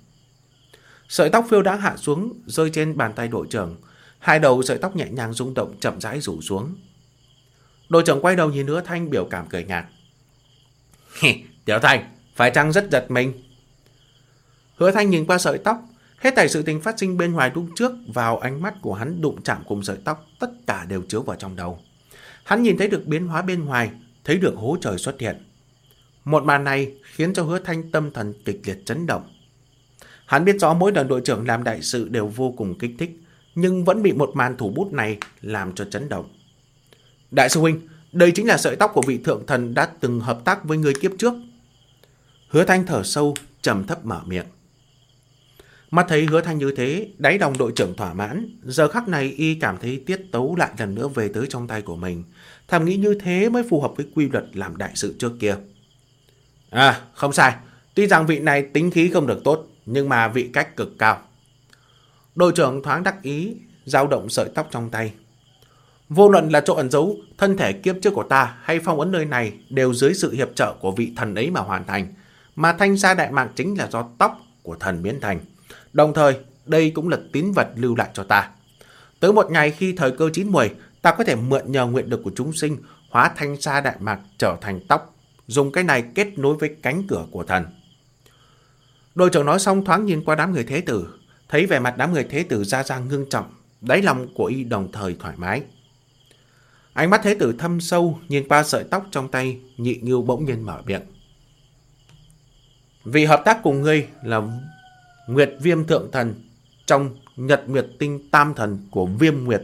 Sợi tóc phiêu đáng hạ xuống, rơi trên bàn tay đội trưởng. Hai đầu sợi tóc nhẹ nhàng rung động chậm rãi rủ xuống. Đội trưởng quay đầu nhìn hứa thanh biểu cảm cười nhạt. Tiểu Thanh, phải chăng rất giật mình? Hứa Thanh nhìn qua sợi tóc, hết thảy sự tình phát sinh bên ngoài lúc trước vào ánh mắt của hắn đụng chạm cùng sợi tóc, tất cả đều chiếu vào trong đầu. Hắn nhìn thấy được biến hóa bên ngoài, thấy được hố trời xuất hiện. Một màn này khiến cho hứa thanh tâm thần kịch liệt chấn động. Hắn biết rõ mỗi lần đội trưởng làm đại sự đều vô cùng kích thích, nhưng vẫn bị một màn thủ bút này làm cho chấn động. Đại sư huynh, đây chính là sợi tóc của vị thượng thần đã từng hợp tác với người kiếp trước. Hứa thanh thở sâu, trầm thấp mở miệng. Mắt thấy hứa thanh như thế, đáy đồng đội trưởng thỏa mãn, giờ khắc này y cảm thấy tiết tấu lại lần nữa về tới trong tay của mình. Thảm nghĩ như thế mới phù hợp với quy luật làm đại sự trước kia. À, không sai. Tuy rằng vị này tính khí không được tốt, nhưng mà vị cách cực cao. Đội trưởng thoáng đắc ý, dao động sợi tóc trong tay. Vô luận là chỗ ẩn giấu, thân thể kiếp trước của ta hay phong ấn nơi này đều dưới sự hiệp trợ của vị thần ấy mà hoàn thành. Mà thanh sa đại mạc chính là do tóc của thần biến thành. Đồng thời, đây cũng là tín vật lưu lại cho ta. Tới một ngày khi thời cơ chín muồi, ta có thể mượn nhờ nguyện lực của chúng sinh hóa thanh sa đại mạc trở thành tóc, dùng cái này kết nối với cánh cửa của thần. Đội trưởng nói xong thoáng nhìn qua đám người thế tử, thấy vẻ mặt đám người thế tử ra ra ngưng trọng, đáy lòng của y đồng thời thoải mái. Ánh mắt thế tử thâm sâu, nhìn qua sợi tóc trong tay, nhị ngưu bỗng nhiên mở miệng. Vì hợp tác cùng ngươi là Nguyệt Viêm Thượng Thần trong Nhật Nguyệt Tinh Tam Thần của Viêm Nguyệt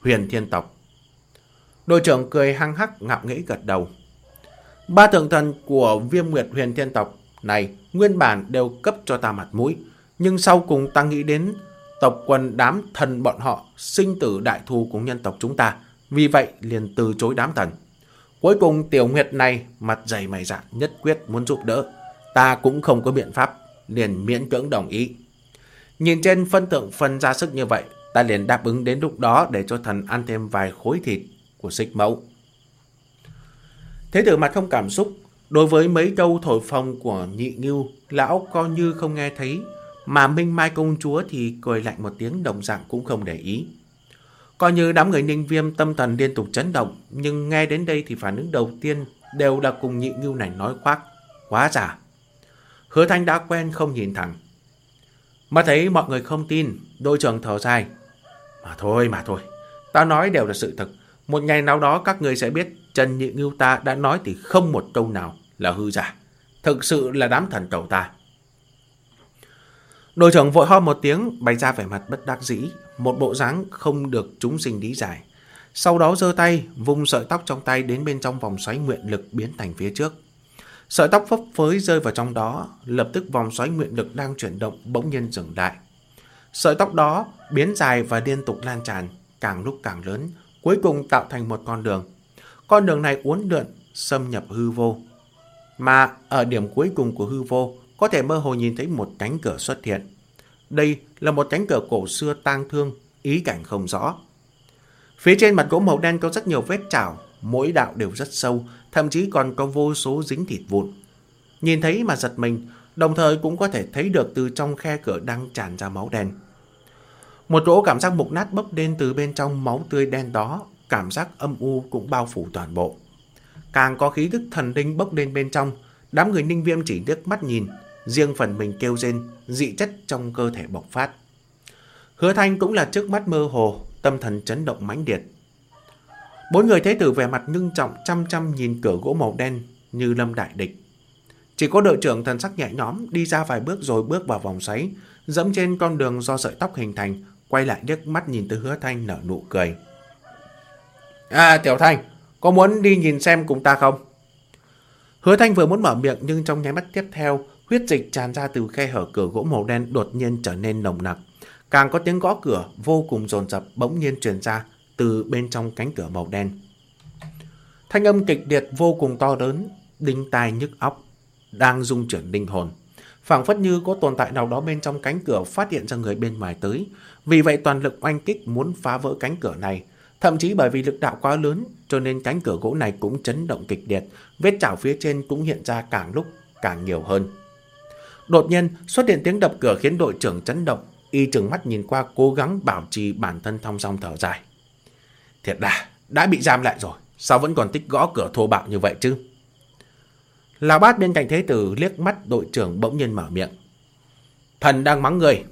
Huyền Thiên Tộc. Đội trưởng cười hăng hắc ngạo nghĩ gật đầu. Ba thượng thần của Viêm Nguyệt Huyền Thiên Tộc này nguyên bản đều cấp cho ta mặt mũi, nhưng sau cùng ta nghĩ đến tộc quân đám thần bọn họ sinh tử đại thù của nhân tộc chúng ta, vì vậy liền từ chối đám thần. Cuối cùng tiểu nguyệt này mặt dày mày dạn nhất quyết muốn giúp đỡ, ta cũng không có biện pháp, liền miễn cưỡng đồng ý. Nhìn trên phân tượng phân ra sức như vậy, ta liền đáp ứng đến lúc đó để cho thần ăn thêm vài khối thịt của xích mẫu. Thế tử mặt không cảm xúc, đối với mấy câu thổi phồng của nhị ngưu, lão coi như không nghe thấy, mà Minh Mai công chúa thì cười lạnh một tiếng đồng dạng cũng không để ý. Coi như đám người ninh viêm tâm thần liên tục chấn động, nhưng nghe đến đây thì phản ứng đầu tiên đều là cùng nhị ngưu này nói khoác. Quá giả. Hứa thanh đã quen không nhìn thẳng. Mà thấy mọi người không tin, đội trưởng thở dài. Mà thôi mà thôi, ta nói đều là sự thật. Một ngày nào đó các người sẽ biết Trần Nhị Ngưu ta đã nói thì không một câu nào là hư giả. Thực sự là đám thần cầu ta. Đội trưởng vội ho một tiếng, bày ra vẻ mặt bất đắc dĩ, một bộ dáng không được chúng sinh lý giải. Sau đó giơ tay, vùng sợi tóc trong tay đến bên trong vòng xoáy nguyện lực biến thành phía trước. Sợi tóc phấp phới rơi vào trong đó, lập tức vòng xoáy nguyện lực đang chuyển động bỗng nhiên dừng lại. Sợi tóc đó biến dài và liên tục lan tràn, càng lúc càng lớn, cuối cùng tạo thành một con đường. Con đường này uốn lượn, xâm nhập hư vô. Mà ở điểm cuối cùng của hư vô, có thể mơ hồ nhìn thấy một cánh cửa xuất hiện. Đây là một cánh cửa cổ xưa tang thương, ý cảnh không rõ. Phía trên mặt gỗ màu đen có rất nhiều vết chảo, mỗi đạo đều rất sâu, thậm chí còn có vô số dính thịt vụn. Nhìn thấy mà giật mình, đồng thời cũng có thể thấy được từ trong khe cửa đang tràn ra máu đen. Một chỗ cảm giác mục nát bốc lên từ bên trong máu tươi đen đó, cảm giác âm u cũng bao phủ toàn bộ. Càng có khí thức thần linh bốc lên bên trong, đám người ninh viêm chỉ nước mắt nhìn, riêng phần mình kêu rên, dị chất trong cơ thể bộc phát. Hứa thanh cũng là trước mắt mơ hồ, tâm thần chấn động mãnh liệt. Bốn người thế tử vẻ mặt ngưng trọng chăm chăm nhìn cửa gỗ màu đen như lâm đại địch. Chỉ có đội trưởng thần sắc nhẹ nhõm đi ra vài bước rồi bước vào vòng xoáy, dẫm trên con đường do sợi tóc hình thành, quay lại liếc mắt nhìn từ hứa thanh nở nụ cười. À Tiểu Thanh, có muốn đi nhìn xem cùng ta không? Hứa Thanh vừa muốn mở miệng nhưng trong nháy mắt tiếp theo, huyết dịch tràn ra từ khe hở cửa gỗ màu đen đột nhiên trở nên nồng nặc. Càng có tiếng gõ cửa vô cùng dồn dập bỗng nhiên truyền ra từ bên trong cánh cửa màu đen. Thanh âm kịch liệt vô cùng to lớn, đinh tai nhức óc, đang rung chuyển linh hồn. phảng phất như có tồn tại nào đó bên trong cánh cửa phát hiện ra người bên ngoài tới. Vì vậy toàn lực oanh kích muốn phá vỡ cánh cửa này. Thậm chí bởi vì lực đạo quá lớn cho nên cánh cửa gỗ này cũng chấn động kịch liệt, vết chảo phía trên cũng hiện ra càng lúc càng nhiều hơn. Đột nhiên xuất hiện tiếng đập cửa khiến đội trưởng chấn động, y trừng mắt nhìn qua cố gắng bảo trì bản thân thong song thở dài. Thiệt là đã bị giam lại rồi, sao vẫn còn tích gõ cửa thô bạo như vậy chứ? Lão bát bên cạnh thế tử liếc mắt đội trưởng bỗng nhiên mở miệng. Thần đang mắng người.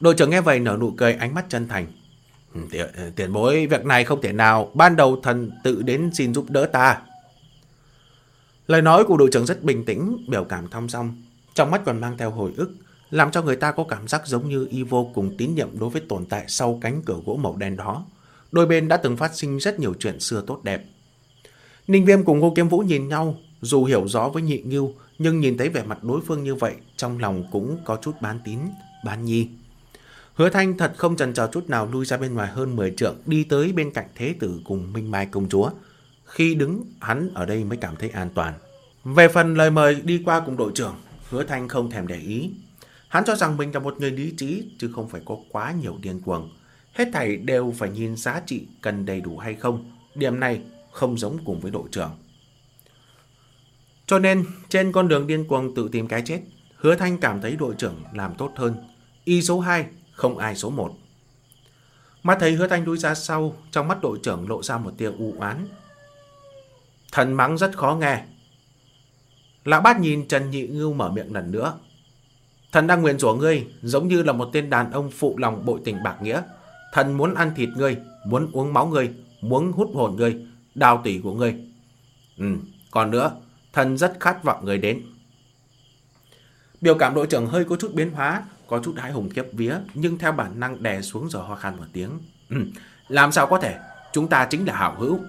Đội trưởng nghe vậy nở nụ cười ánh mắt chân thành. Ừ, tiền, tiền bối, việc này không thể nào, ban đầu thần tự đến xin giúp đỡ ta. Lời nói của đội trưởng rất bình tĩnh, biểu cảm thong song, trong mắt còn mang theo hồi ức, làm cho người ta có cảm giác giống như y vô cùng tín nhiệm đối với tồn tại sau cánh cửa gỗ màu đen đó. Đôi bên đã từng phát sinh rất nhiều chuyện xưa tốt đẹp. Ninh Viêm cùng Ngô Kiếm Vũ nhìn nhau, dù hiểu rõ với nhị ngưu, nhưng nhìn thấy vẻ mặt đối phương như vậy, trong lòng cũng có chút bán tín, bán nhi. Hứa Thanh thật không chần chờ chút nào lui ra bên ngoài hơn 10 trượng, đi tới bên cạnh thế tử cùng Minh Mai công chúa. Khi đứng, hắn ở đây mới cảm thấy an toàn. Về phần lời mời đi qua cùng đội trưởng, Hứa Thanh không thèm để ý. Hắn cho rằng mình là một người lý trí, chứ không phải có quá nhiều điên cuồng. Hết thảy đều phải nhìn giá trị cần đầy đủ hay không. Điểm này không giống cùng với đội trưởng. Cho nên, trên con đường điên cuồng tự tìm cái chết, Hứa Thanh cảm thấy đội trưởng làm tốt hơn. Y số 2, không ai số 1. Mắt thấy Hứa Thanh đuôi ra sau, trong mắt đội trưởng lộ ra một tia u oán. Thần mắng rất khó nghe. Lão bát nhìn Trần Nhị Ngưu mở miệng lần nữa. Thần đang nguyện rủa ngươi, giống như là một tên đàn ông phụ lòng bội tình bạc nghĩa. Thần muốn ăn thịt ngươi, muốn uống máu ngươi, muốn hút hồn ngươi, đào tỷ của ngươi. Ừ, còn nữa, thần rất khát vọng người đến. Biểu cảm đội trưởng hơi có chút biến hóa, có chút hãi hùng kiếp vía, nhưng theo bản năng đè xuống rồi ho khan một tiếng. Ừ, làm sao có thể, chúng ta chính là hảo hữu.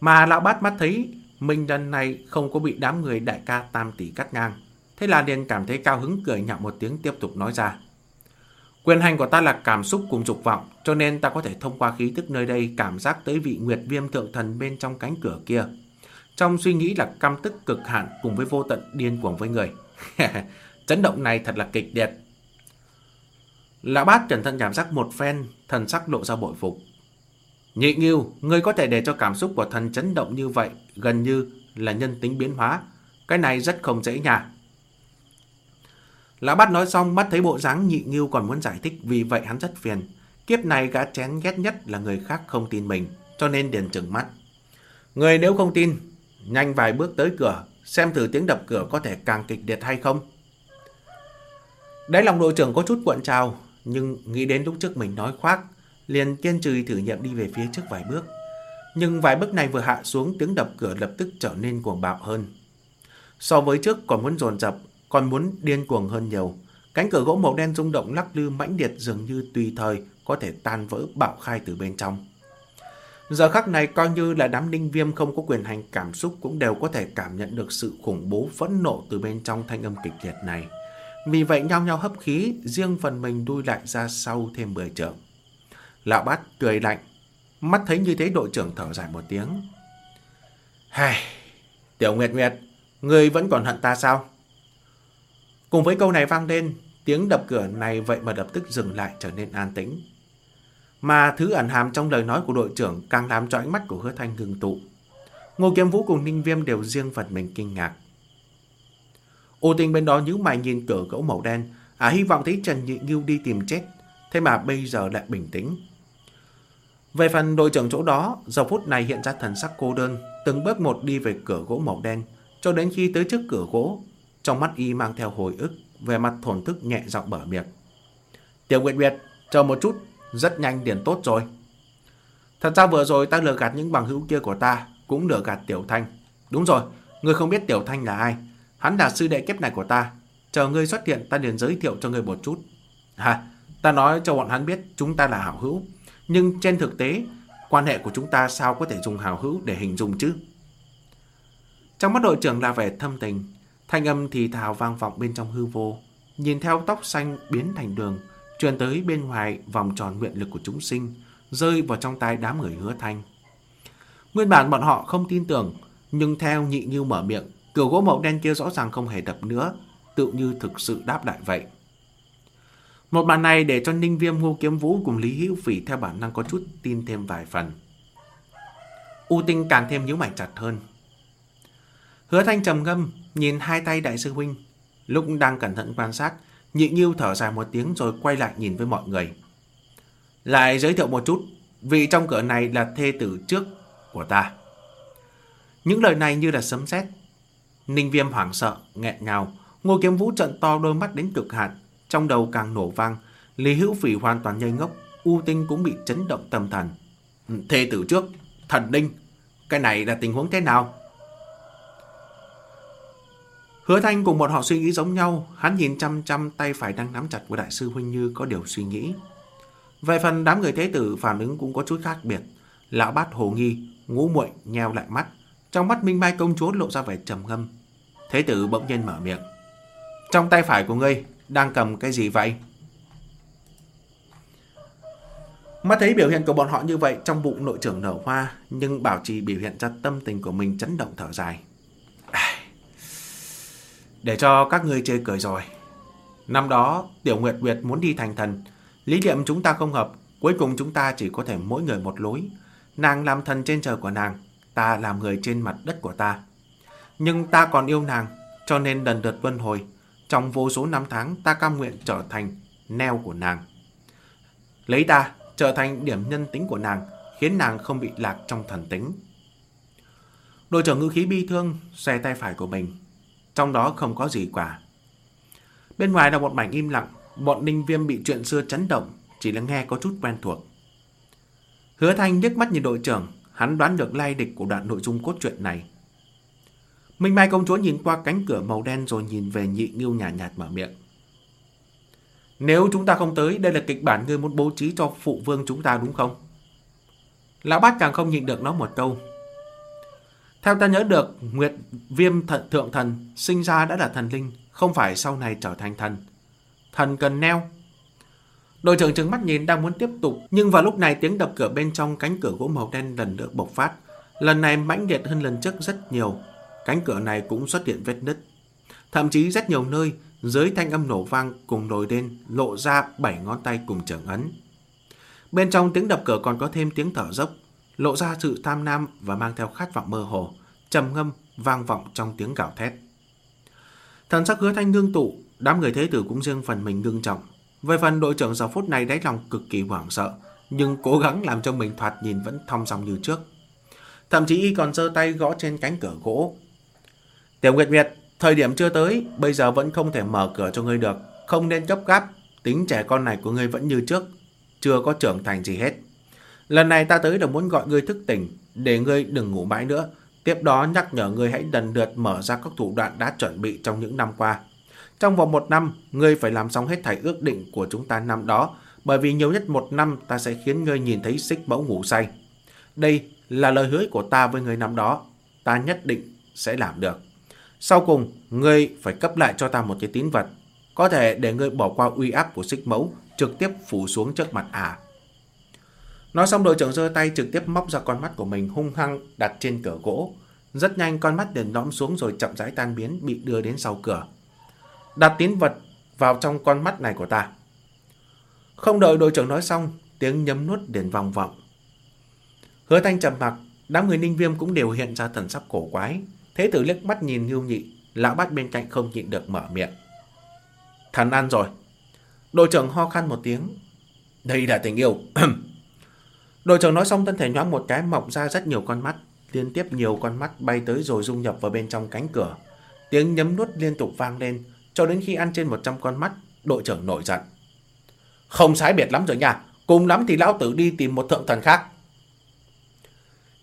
Mà lão bát mắt thấy mình lần này không có bị đám người đại ca tam tỷ cắt ngang. Thế là liền cảm thấy cao hứng cười nhạo một tiếng tiếp tục nói ra. Quyền hành của ta là cảm xúc cùng dục vọng, cho nên ta có thể thông qua khí tức nơi đây cảm giác tới vị nguyệt viêm thượng thần bên trong cánh cửa kia. Trong suy nghĩ là căm tức cực hạn cùng với vô tận điên cuồng với người. Chấn động này thật là kịch liệt. Lão bát cẩn thận cảm giác một phen, thần sắc lộ ra bội phục. Nhị nghiêu, ngươi có thể để cho cảm xúc của thần chấn động như vậy, gần như là nhân tính biến hóa. Cái này rất không dễ nha. Lão bát nói xong mắt thấy bộ dáng nhị nghiêu còn muốn giải thích vì vậy hắn rất phiền. Kiếp này gã chén ghét nhất là người khác không tin mình, cho nên điền trừng mắt. Người nếu không tin, nhanh vài bước tới cửa, xem thử tiếng đập cửa có thể càng kịch liệt hay không. Đấy lòng đội trưởng có chút cuộn trào, nhưng nghĩ đến lúc trước mình nói khoác, liền kiên trì thử nghiệm đi về phía trước vài bước. Nhưng vài bước này vừa hạ xuống tiếng đập cửa lập tức trở nên cuồng bạo hơn. So với trước còn muốn dồn dập, còn muốn điên cuồng hơn nhiều. Cánh cửa gỗ màu đen rung động lắc lư mãnh liệt dường như tùy thời có thể tan vỡ bạo khai từ bên trong. Giờ khắc này coi như là đám ninh viêm không có quyền hành cảm xúc cũng đều có thể cảm nhận được sự khủng bố phẫn nộ từ bên trong thanh âm kịch liệt này. Vì vậy nhau nhau hấp khí, riêng phần mình đuôi lại ra sau thêm 10 trượng. Lão bát cười lạnh, mắt thấy như thế đội trưởng thở dài một tiếng. Hài, Tiểu Nguyệt Nguyệt, ngươi vẫn còn hận ta sao? Cùng với câu này vang lên, tiếng đập cửa này vậy mà lập tức dừng lại trở nên an tĩnh. Mà thứ ẩn hàm trong lời nói của đội trưởng càng làm cho ánh mắt của hứa thanh ngừng tụ. Ngô Kiếm Vũ cùng Ninh Viêm đều riêng phần mình kinh ngạc. Ô tình bên đó nhíu mày nhìn cửa gỗ màu đen, à hy vọng thấy Trần Nhị ngưu đi tìm chết, thế mà bây giờ lại bình tĩnh. Về phần đội trưởng chỗ đó, giờ phút này hiện ra thần sắc cô đơn, từng bước một đi về cửa gỗ màu đen, cho đến khi tới trước cửa gỗ, trong mắt y mang theo hồi ức, về mặt thổn thức nhẹ giọng bở miệng. Tiểu Nguyệt Nguyệt, chờ một chút, rất nhanh điển tốt rồi. Thật ra vừa rồi ta lừa gạt những bằng hữu kia của ta, cũng lừa gạt Tiểu Thanh. Đúng rồi, ngươi không biết Tiểu Thanh là ai. Hắn là sư đệ kiếp này của ta. Chờ ngươi xuất hiện ta liền giới thiệu cho ngươi một chút. Ha, ta nói cho bọn hắn biết chúng ta là hảo hữu. Nhưng trên thực tế, quan hệ của chúng ta sao có thể dùng hảo hữu để hình dung chứ? Trong mắt đội trưởng là vẻ thâm tình, thanh âm thì thào vang vọng bên trong hư vô. Nhìn theo tóc xanh biến thành đường, truyền tới bên ngoài vòng tròn nguyện lực của chúng sinh, rơi vào trong tay đám người hứa thanh. Nguyên bản bọn họ không tin tưởng, nhưng theo nhị như mở miệng, Cửa gỗ màu đen kia rõ ràng không hề đập nữa, tự như thực sự đáp lại vậy. Một màn này để cho Ninh Viêm Ngô Kiếm Vũ cùng Lý Hữu Phỉ theo bản năng có chút tin thêm vài phần. U Tinh càng thêm nhíu mày chặt hơn. Hứa Thanh trầm ngâm, nhìn hai tay đại sư huynh, lúc đang cẩn thận quan sát, nhị nhiêu thở dài một tiếng rồi quay lại nhìn với mọi người. Lại giới thiệu một chút, vị trong cửa này là thê tử trước của ta. Những lời này như là sấm sét. Ninh Viêm hoảng sợ, nghẹn ngào, Ngô Kiếm Vũ trận to đôi mắt đến cực hạn, trong đầu càng nổ vang, Lý Hữu Phỉ hoàn toàn nhây ngốc, U Tinh cũng bị chấn động tâm thần. Thê tử trước, thần đinh, cái này là tình huống thế nào? Hứa Thanh cùng một họ suy nghĩ giống nhau, hắn nhìn chăm chăm tay phải đang nắm chặt của đại sư Huynh Như có điều suy nghĩ. Về phần đám người thế tử phản ứng cũng có chút khác biệt. Lão bát hồ nghi, ngũ muội nheo lại mắt, trong mắt Minh Mai công chúa lộ ra vẻ trầm ngâm. Thế tử bỗng nhiên mở miệng. Trong tay phải của ngươi đang cầm cái gì vậy? Mắt thấy biểu hiện của bọn họ như vậy trong bụng nội trưởng nở hoa, nhưng bảo trì biểu hiện ra tâm tình của mình chấn động thở dài. Để cho các ngươi chê cười rồi. Năm đó, Tiểu Nguyệt Nguyệt muốn đi thành thần. Lý niệm chúng ta không hợp, cuối cùng chúng ta chỉ có thể mỗi người một lối. Nàng làm thần trên trời của nàng, ta làm người trên mặt đất của ta. Nhưng ta còn yêu nàng, cho nên đần đợt vân hồi. Trong vô số năm tháng, ta cam nguyện trở thành neo của nàng. Lấy ta trở thành điểm nhân tính của nàng, khiến nàng không bị lạc trong thần tính. Đội trưởng ngữ khí bi thương, xe tay phải của mình, trong đó không có gì quả. Bên ngoài là một mảnh im lặng, bọn ninh viêm bị chuyện xưa chấn động, chỉ là nghe có chút quen thuộc. Hứa Thanh nhức mắt nhìn đội trưởng, hắn đoán được lai địch của đoạn nội dung cốt truyện này. Minh Mai công chúa nhìn qua cánh cửa màu đen rồi nhìn về nhị nghiêu nhạt nhạt mở miệng. Nếu chúng ta không tới, đây là kịch bản ngươi muốn bố trí cho phụ vương chúng ta đúng không? Lão bát càng không nhịn được nói một câu. Theo ta nhớ được, Nguyệt Viêm thận Thượng Thần sinh ra đã là thần linh, không phải sau này trở thành thần. Thần cần neo. Đội trưởng trừng mắt nhìn đang muốn tiếp tục, nhưng vào lúc này tiếng đập cửa bên trong cánh cửa gỗ màu đen lần nữa bộc phát. Lần này mãnh liệt hơn lần trước rất nhiều. Cánh cửa này cũng xuất hiện vết nứt. Thậm chí rất nhiều nơi, dưới thanh âm nổ vang cùng nổi lên lộ ra bảy ngón tay cùng trưởng ấn. Bên trong tiếng đập cửa còn có thêm tiếng thở dốc, lộ ra sự tham nam và mang theo khát vọng mơ hồ, trầm ngâm vang vọng trong tiếng gào thét. Thần sắc hứa thanh ngưng tụ, đám người thế tử cũng riêng phần mình ngưng trọng. Về phần đội trưởng giờ phút này đáy lòng cực kỳ hoảng sợ, nhưng cố gắng làm cho mình thoạt nhìn vẫn thong dong như trước. Thậm chí y còn giơ tay gõ trên cánh cửa gỗ. Tiểu Nguyệt Nguyệt, thời điểm chưa tới, bây giờ vẫn không thể mở cửa cho ngươi được, không nên gấp gáp, tính trẻ con này của ngươi vẫn như trước, chưa có trưởng thành gì hết. Lần này ta tới là muốn gọi ngươi thức tỉnh, để ngươi đừng ngủ mãi nữa. Tiếp đó nhắc nhở ngươi hãy lần lượt mở ra các thủ đoạn đã chuẩn bị trong những năm qua. Trong vòng một năm, ngươi phải làm xong hết thảy ước định của chúng ta năm đó, bởi vì nhiều nhất một năm ta sẽ khiến ngươi nhìn thấy xích mẫu ngủ say. Đây là lời hứa của ta với ngươi năm đó, ta nhất định sẽ làm được. Sau cùng, ngươi phải cấp lại cho ta một cái tín vật, có thể để ngươi bỏ qua uy áp của xích mẫu, trực tiếp phủ xuống trước mặt ả. À. Nói xong đội trưởng giơ tay trực tiếp móc ra con mắt của mình hung hăng đặt trên cửa gỗ. Rất nhanh con mắt liền lõm xuống rồi chậm rãi tan biến bị đưa đến sau cửa. Đặt tín vật vào trong con mắt này của ta. Không đợi đội trưởng nói xong, tiếng nhấm nuốt liền vòng vọng. Hứa thanh trầm mặc, đám người ninh viêm cũng đều hiện ra thần sắc cổ quái. Thế tử liếc mắt nhìn hưu nhị, lão bát bên cạnh không nhịn được mở miệng. Thần ăn rồi. Đội trưởng ho khăn một tiếng. Đây là tình yêu. Đội trưởng nói xong thân thể nhoáng một cái mọc ra rất nhiều con mắt. Liên tiếp nhiều con mắt bay tới rồi dung nhập vào bên trong cánh cửa. Tiếng nhấm nuốt liên tục vang lên cho đến khi ăn trên 100 con mắt, đội trưởng nổi giận. Không sái biệt lắm rồi nha, cùng lắm thì lão tử đi tìm một thượng thần khác.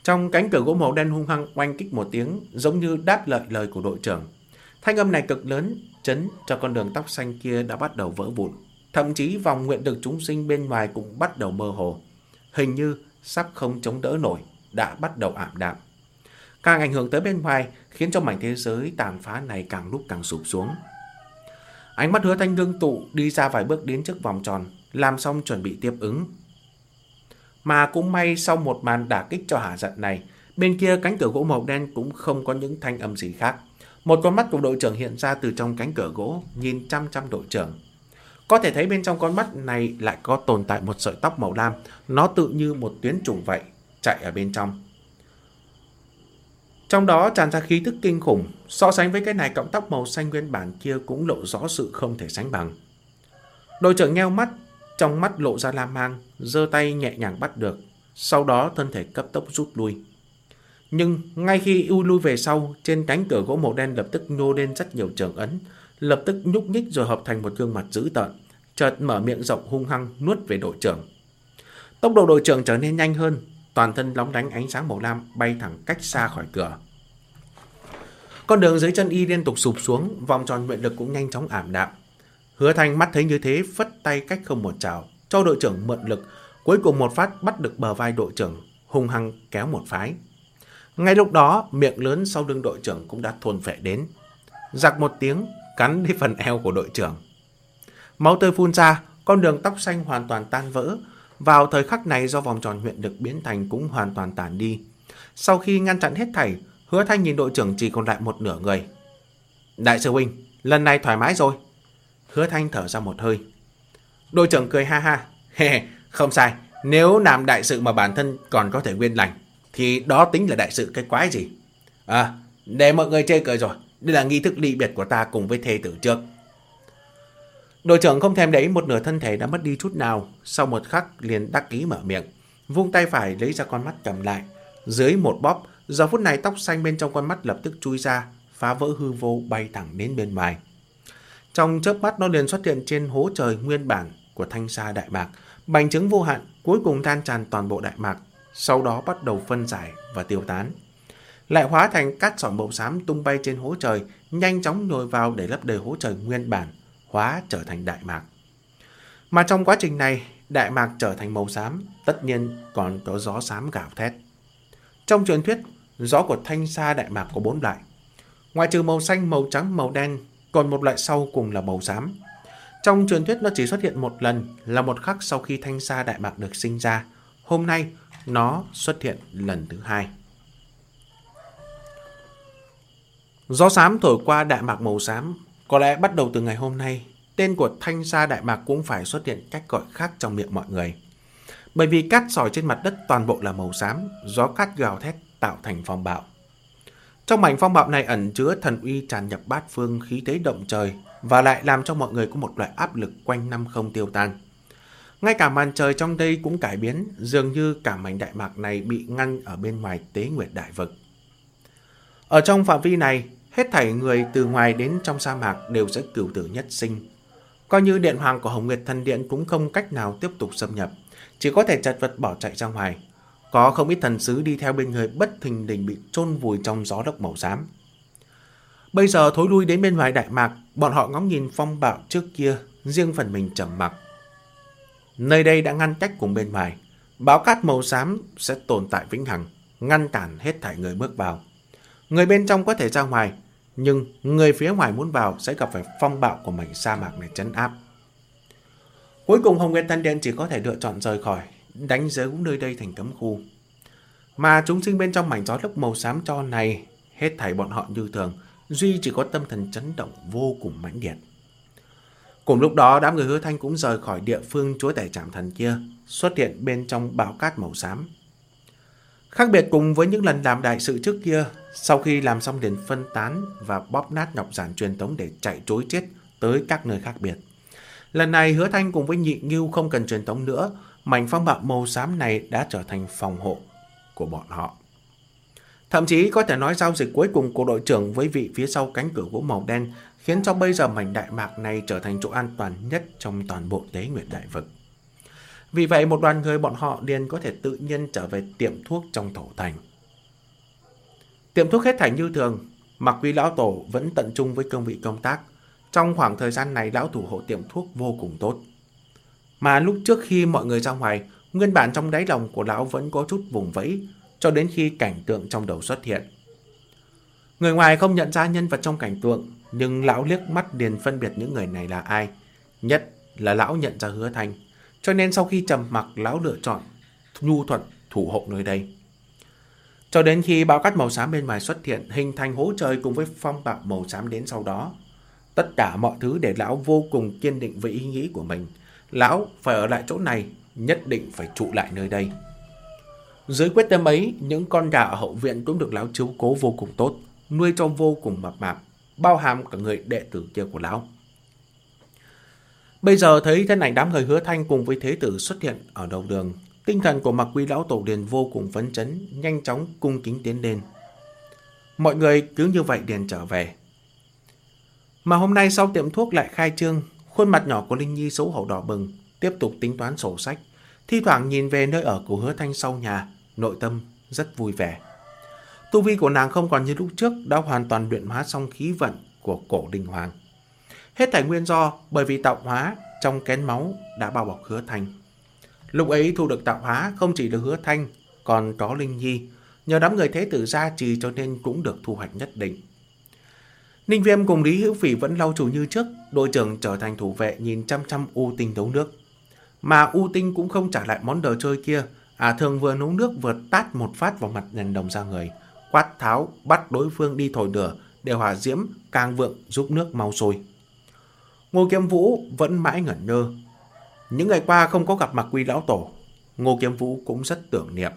Trong cánh cửa gỗ màu đen hung hăng oanh kích một tiếng, giống như đáp lợi lời của đội trưởng. Thanh âm này cực lớn, chấn cho con đường tóc xanh kia đã bắt đầu vỡ vụn. Thậm chí vòng nguyện được chúng sinh bên ngoài cũng bắt đầu mơ hồ. Hình như sắp không chống đỡ nổi, đã bắt đầu ảm đạm. Càng ảnh hưởng tới bên ngoài, khiến cho mảnh thế giới tàn phá này càng lúc càng sụp xuống. Ánh mắt hứa thanh ngưng tụ đi ra vài bước đến trước vòng tròn, làm xong chuẩn bị tiếp ứng. Mà cũng may sau một màn đả kích cho hạ giận này, bên kia cánh cửa gỗ màu đen cũng không có những thanh âm gì khác. Một con mắt của đội trưởng hiện ra từ trong cánh cửa gỗ, nhìn chăm chăm đội trưởng. Có thể thấy bên trong con mắt này lại có tồn tại một sợi tóc màu lam, nó tự như một tuyến trùng vậy, chạy ở bên trong. Trong đó tràn ra khí tức kinh khủng, so sánh với cái này cọng tóc màu xanh nguyên bản kia cũng lộ rõ sự không thể sánh bằng. Đội trưởng nheo mắt, trong mắt lộ ra lam mang, giơ tay nhẹ nhàng bắt được, sau đó thân thể cấp tốc rút lui. Nhưng ngay khi u lui về sau, trên cánh cửa gỗ màu đen lập tức nhô lên rất nhiều trường ấn, lập tức nhúc nhích rồi hợp thành một gương mặt dữ tợn, chợt mở miệng rộng hung hăng nuốt về đội trưởng. Tốc độ đội trưởng trở nên nhanh hơn, toàn thân lóng đánh ánh sáng màu lam bay thẳng cách xa khỏi cửa. Con đường dưới chân y liên tục sụp xuống, vòng tròn nguyện lực cũng nhanh chóng ảm đạm. Hứa thành mắt thấy như thế, phất tay cách không một chào, cho đội trưởng mượn lực, cuối cùng một phát bắt được bờ vai đội trưởng, hung hăng kéo một phái. Ngay lúc đó, miệng lớn sau lưng đội trưởng cũng đã thôn phệ đến. Giặc một tiếng, cắn đi phần eo của đội trưởng. Máu tươi phun ra, con đường tóc xanh hoàn toàn tan vỡ. Vào thời khắc này do vòng tròn huyện được biến thành cũng hoàn toàn tàn đi. Sau khi ngăn chặn hết thảy, hứa thanh nhìn đội trưởng chỉ còn lại một nửa người. Đại sư huynh, lần này thoải mái rồi. Hứa thanh thở ra một hơi. Đội trưởng cười ha ha. He, không sai, nếu làm đại sự mà bản thân còn có thể nguyên lành, thì đó tính là đại sự cái quái gì. À, để mọi người chê cười rồi, đây là nghi thức ly biệt của ta cùng với thê tử trước. Đội trưởng không thèm đấy một nửa thân thể đã mất đi chút nào, sau một khắc liền đắc ký mở miệng, vung tay phải lấy ra con mắt cầm lại. Dưới một bóp, giờ phút này tóc xanh bên trong con mắt lập tức chui ra, phá vỡ hư vô bay thẳng đến bên ngoài. Trong chớp mắt nó liền xuất hiện trên hố trời nguyên bản của thanh sa đại mạc, bành chứng vô hạn, cuối cùng tan tràn toàn bộ đại mạc, sau đó bắt đầu phân giải và tiêu tán. Lại hóa thành cát sỏi màu xám tung bay trên hố trời, nhanh chóng nhồi vào để lấp đầy hố trời nguyên bản, hóa trở thành đại mạc. Mà trong quá trình này, đại mạc trở thành màu xám, tất nhiên còn có gió xám gào thét. Trong truyền thuyết, gió của thanh sa đại mạc có bốn loại. Ngoài trừ màu xanh, màu trắng, màu đen, còn một loại sau cùng là màu xám. Trong truyền thuyết nó chỉ xuất hiện một lần là một khắc sau khi thanh sa đại mạc được sinh ra. Hôm nay, nó xuất hiện lần thứ hai. Gió xám thổi qua đại mạc màu xám, có lẽ bắt đầu từ ngày hôm nay, tên của thanh sa đại mạc cũng phải xuất hiện cách gọi khác trong miệng mọi người. Bởi vì cát sỏi trên mặt đất toàn bộ là màu xám, gió cát gào thét tạo thành phong bạo. Trong mảnh phong bạo này ẩn chứa thần uy tràn nhập bát phương khí thế động trời và lại làm cho mọi người có một loại áp lực quanh năm không tiêu tan. Ngay cả màn trời trong đây cũng cải biến, dường như cả mảnh đại mạc này bị ngăn ở bên ngoài tế nguyệt đại vực. Ở trong phạm vi này, hết thảy người từ ngoài đến trong sa mạc đều sẽ cửu tử nhất sinh. Coi như điện hoàng của Hồng Nguyệt Thần Điện cũng không cách nào tiếp tục xâm nhập, chỉ có thể chật vật bỏ chạy ra ngoài. Có không ít thần sứ đi theo bên người bất thình lình bị chôn vùi trong gió lốc màu xám. Bây giờ thối lui đến bên ngoài đại mạc, bọn họ ngóng nhìn phong bạo trước kia, riêng phần mình trầm mặc. Nơi đây đã ngăn cách cùng bên ngoài, bão cát màu xám sẽ tồn tại vĩnh hằng, ngăn cản hết thảy người bước vào. Người bên trong có thể ra ngoài, nhưng người phía ngoài muốn vào sẽ gặp phải phong bạo của mảnh sa mạc này chấn áp. Cuối cùng Hồng Nguyên Thanh Đen chỉ có thể lựa chọn rời khỏi, đánh dấu nơi đây thành cấm khu. Mà chúng sinh bên trong mảnh gió lốc màu xám cho này, hết thảy bọn họ như thường, duy chỉ có tâm thần chấn động vô cùng mãnh liệt. Cùng lúc đó, đám người hứa thanh cũng rời khỏi địa phương chúa tể trạm thần kia, xuất hiện bên trong bão cát màu xám. Khác biệt cùng với những lần làm đại sự trước kia, sau khi làm xong liền phân tán và bóp nát ngọc giản truyền thống để chạy chối chết tới các nơi khác biệt. Lần này hứa thanh cùng với nhị nghiêu không cần truyền thống nữa, mảnh phong bạo màu xám này đã trở thành phòng hộ của bọn họ. Thậm chí có thể nói giao dịch cuối cùng của đội trưởng với vị phía sau cánh cửa gỗ màu đen khiến cho bây giờ mảnh đại mạc này trở thành chỗ an toàn nhất trong toàn bộ tế nguyệt đại vực. Vì vậy một đoàn người bọn họ liền có thể tự nhiên trở về tiệm thuốc trong thổ thành. Tiệm thuốc hết thành như thường, mặc quý lão tổ vẫn tận trung với công vị công tác. Trong khoảng thời gian này lão thủ hộ tiệm thuốc vô cùng tốt. Mà lúc trước khi mọi người ra ngoài, nguyên bản trong đáy lòng của lão vẫn có chút vùng vẫy, cho đến khi cảnh tượng trong đầu xuất hiện. Người ngoài không nhận ra nhân vật trong cảnh tượng, nhưng lão liếc mắt điền phân biệt những người này là ai. Nhất là lão nhận ra hứa thanh. Cho nên sau khi trầm mặc lão lựa chọn nhu thuận thủ hộ nơi đây. Cho đến khi bão cát màu xám bên ngoài xuất hiện, hình thành hố trời cùng với phong bạo màu xám đến sau đó. Tất cả mọi thứ để lão vô cùng kiên định với ý nghĩ của mình. Lão phải ở lại chỗ này, nhất định phải trụ lại nơi đây. Dưới quyết tâm ấy, những con gà ở hậu viện cũng được lão chiếu cố vô cùng tốt, nuôi cho vô cùng mập mạp, bao hàm cả người đệ tử kia của lão. Bây giờ thấy thân ảnh đám người hứa thanh cùng với thế tử xuất hiện ở đầu đường, tinh thần của mặc quy lão tổ điền vô cùng phấn chấn, nhanh chóng cung kính tiến lên. Mọi người cứ như vậy điền trở về. Mà hôm nay sau tiệm thuốc lại khai trương, khuôn mặt nhỏ của Linh Nhi xấu hổ đỏ bừng, tiếp tục tính toán sổ sách, thi thoảng nhìn về nơi ở của hứa thanh sau nhà, nội tâm rất vui vẻ. Tu vi của nàng không còn như lúc trước đã hoàn toàn luyện hóa xong khí vận của cổ đình hoàng. Hết thảy nguyên do bởi vì tạo hóa trong kén máu đã bao bọc hứa thanh. Lúc ấy thu được tạo hóa không chỉ được hứa thanh, còn có Linh Nhi. Nhờ đám người thế tử gia trì cho nên cũng được thu hoạch nhất định. Ninh Viêm cùng Lý Hữu Phỉ vẫn lau chủ như trước, đội trưởng trở thành thủ vệ nhìn chăm chăm U Tinh đấu nước. Mà U Tinh cũng không trả lại món đồ chơi kia, à thường vừa nấu nước vừa tát một phát vào mặt nhàn đồng ra người, quát tháo bắt đối phương đi thổi lửa để hỏa diễm càng vượng giúp nước mau sôi. Ngô Kiếm Vũ vẫn mãi ngẩn ngơ. Những ngày qua không có gặp mặt quy lão tổ, Ngô Kiếm Vũ cũng rất tưởng niệm.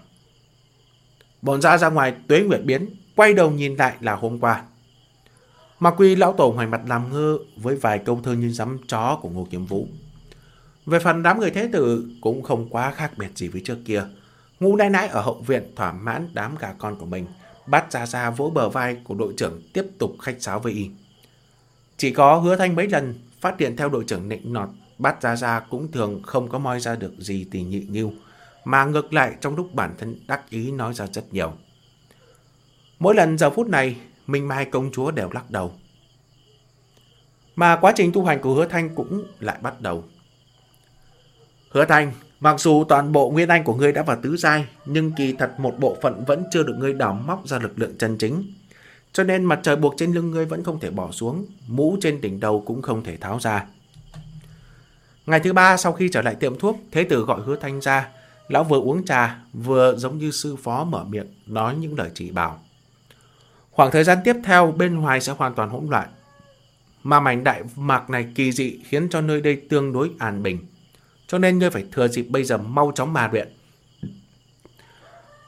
Bọn ra ra ngoài tuế nguyệt biến, quay đầu nhìn lại là hôm qua. Mạc Quy lão tổ ngoài mặt làm ngơ với vài câu thơ như dám chó của Ngô Kiếm Vũ. Về phần đám người thế tử cũng không quá khác biệt gì với trước kia. Ngu nai nãi ở hậu viện thỏa mãn đám gà con của mình, bắt ra ra vỗ bờ vai của đội trưởng tiếp tục khách sáo với y. Chỉ có hứa thanh mấy lần phát hiện theo đội trưởng nịnh nọt, bắt ra ra cũng thường không có moi ra được gì từ nhị nghiêu, mà ngược lại trong lúc bản thân đắc ý nói ra rất nhiều. Mỗi lần giờ phút này, Minh Mai công chúa đều lắc đầu. Mà quá trình tu hành của hứa thanh cũng lại bắt đầu. Hứa thanh, mặc dù toàn bộ nguyên anh của ngươi đã vào tứ giai, nhưng kỳ thật một bộ phận vẫn chưa được ngươi đào móc ra lực lượng chân chính. Cho nên mặt trời buộc trên lưng ngươi vẫn không thể bỏ xuống, mũ trên đỉnh đầu cũng không thể tháo ra. Ngày thứ ba sau khi trở lại tiệm thuốc, Thế tử gọi hứa thanh ra. Lão vừa uống trà, vừa giống như sư phó mở miệng, nói những lời chỉ bảo. Khoảng thời gian tiếp theo, bên ngoài sẽ hoàn toàn hỗn loạn. Mà mảnh đại mạc này kỳ dị khiến cho nơi đây tương đối an bình. Cho nên ngươi phải thừa dịp bây giờ mau chóng mà luyện.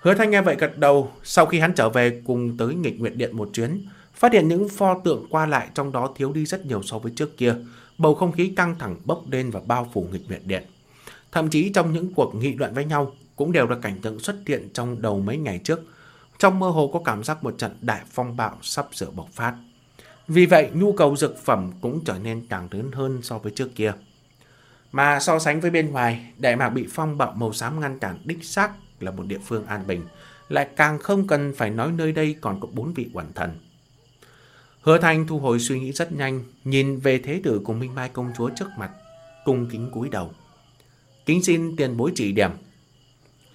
Hứa Thanh nghe vậy gật đầu, sau khi hắn trở về cùng tới nghịch nguyện điện một chuyến, phát hiện những pho tượng qua lại trong đó thiếu đi rất nhiều so với trước kia. Bầu không khí căng thẳng bốc lên và bao phủ nghịch nguyện điện. Thậm chí trong những cuộc nghị luận với nhau cũng đều là cảnh tượng xuất hiện trong đầu mấy ngày trước. Trong mơ hồ có cảm giác một trận đại phong bạo sắp sửa bộc phát. Vì vậy, nhu cầu dược phẩm cũng trở nên càng lớn hơn so với trước kia. Mà so sánh với bên ngoài, Đại Mạc bị phong bạo màu xám ngăn cản đích xác là một địa phương an bình, lại càng không cần phải nói nơi đây còn có bốn vị quẩn thần. Hứa Thanh thu hồi suy nghĩ rất nhanh, nhìn về thế tử cùng Minh Mai công chúa trước mặt, cung kính cúi đầu. Kính xin tiền bối chỉ điểm.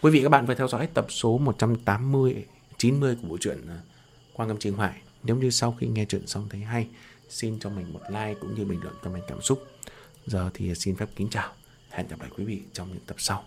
Quý vị các bạn vừa theo dõi tập số 180 90 của bộ truyện à, Quang Ngâm Trình Hoại. Nếu như sau khi nghe chuyện xong thấy hay, xin cho mình một like cũng như bình luận comment cảm xúc. Giờ thì xin phép kính chào. Hẹn gặp lại quý vị trong những tập sau.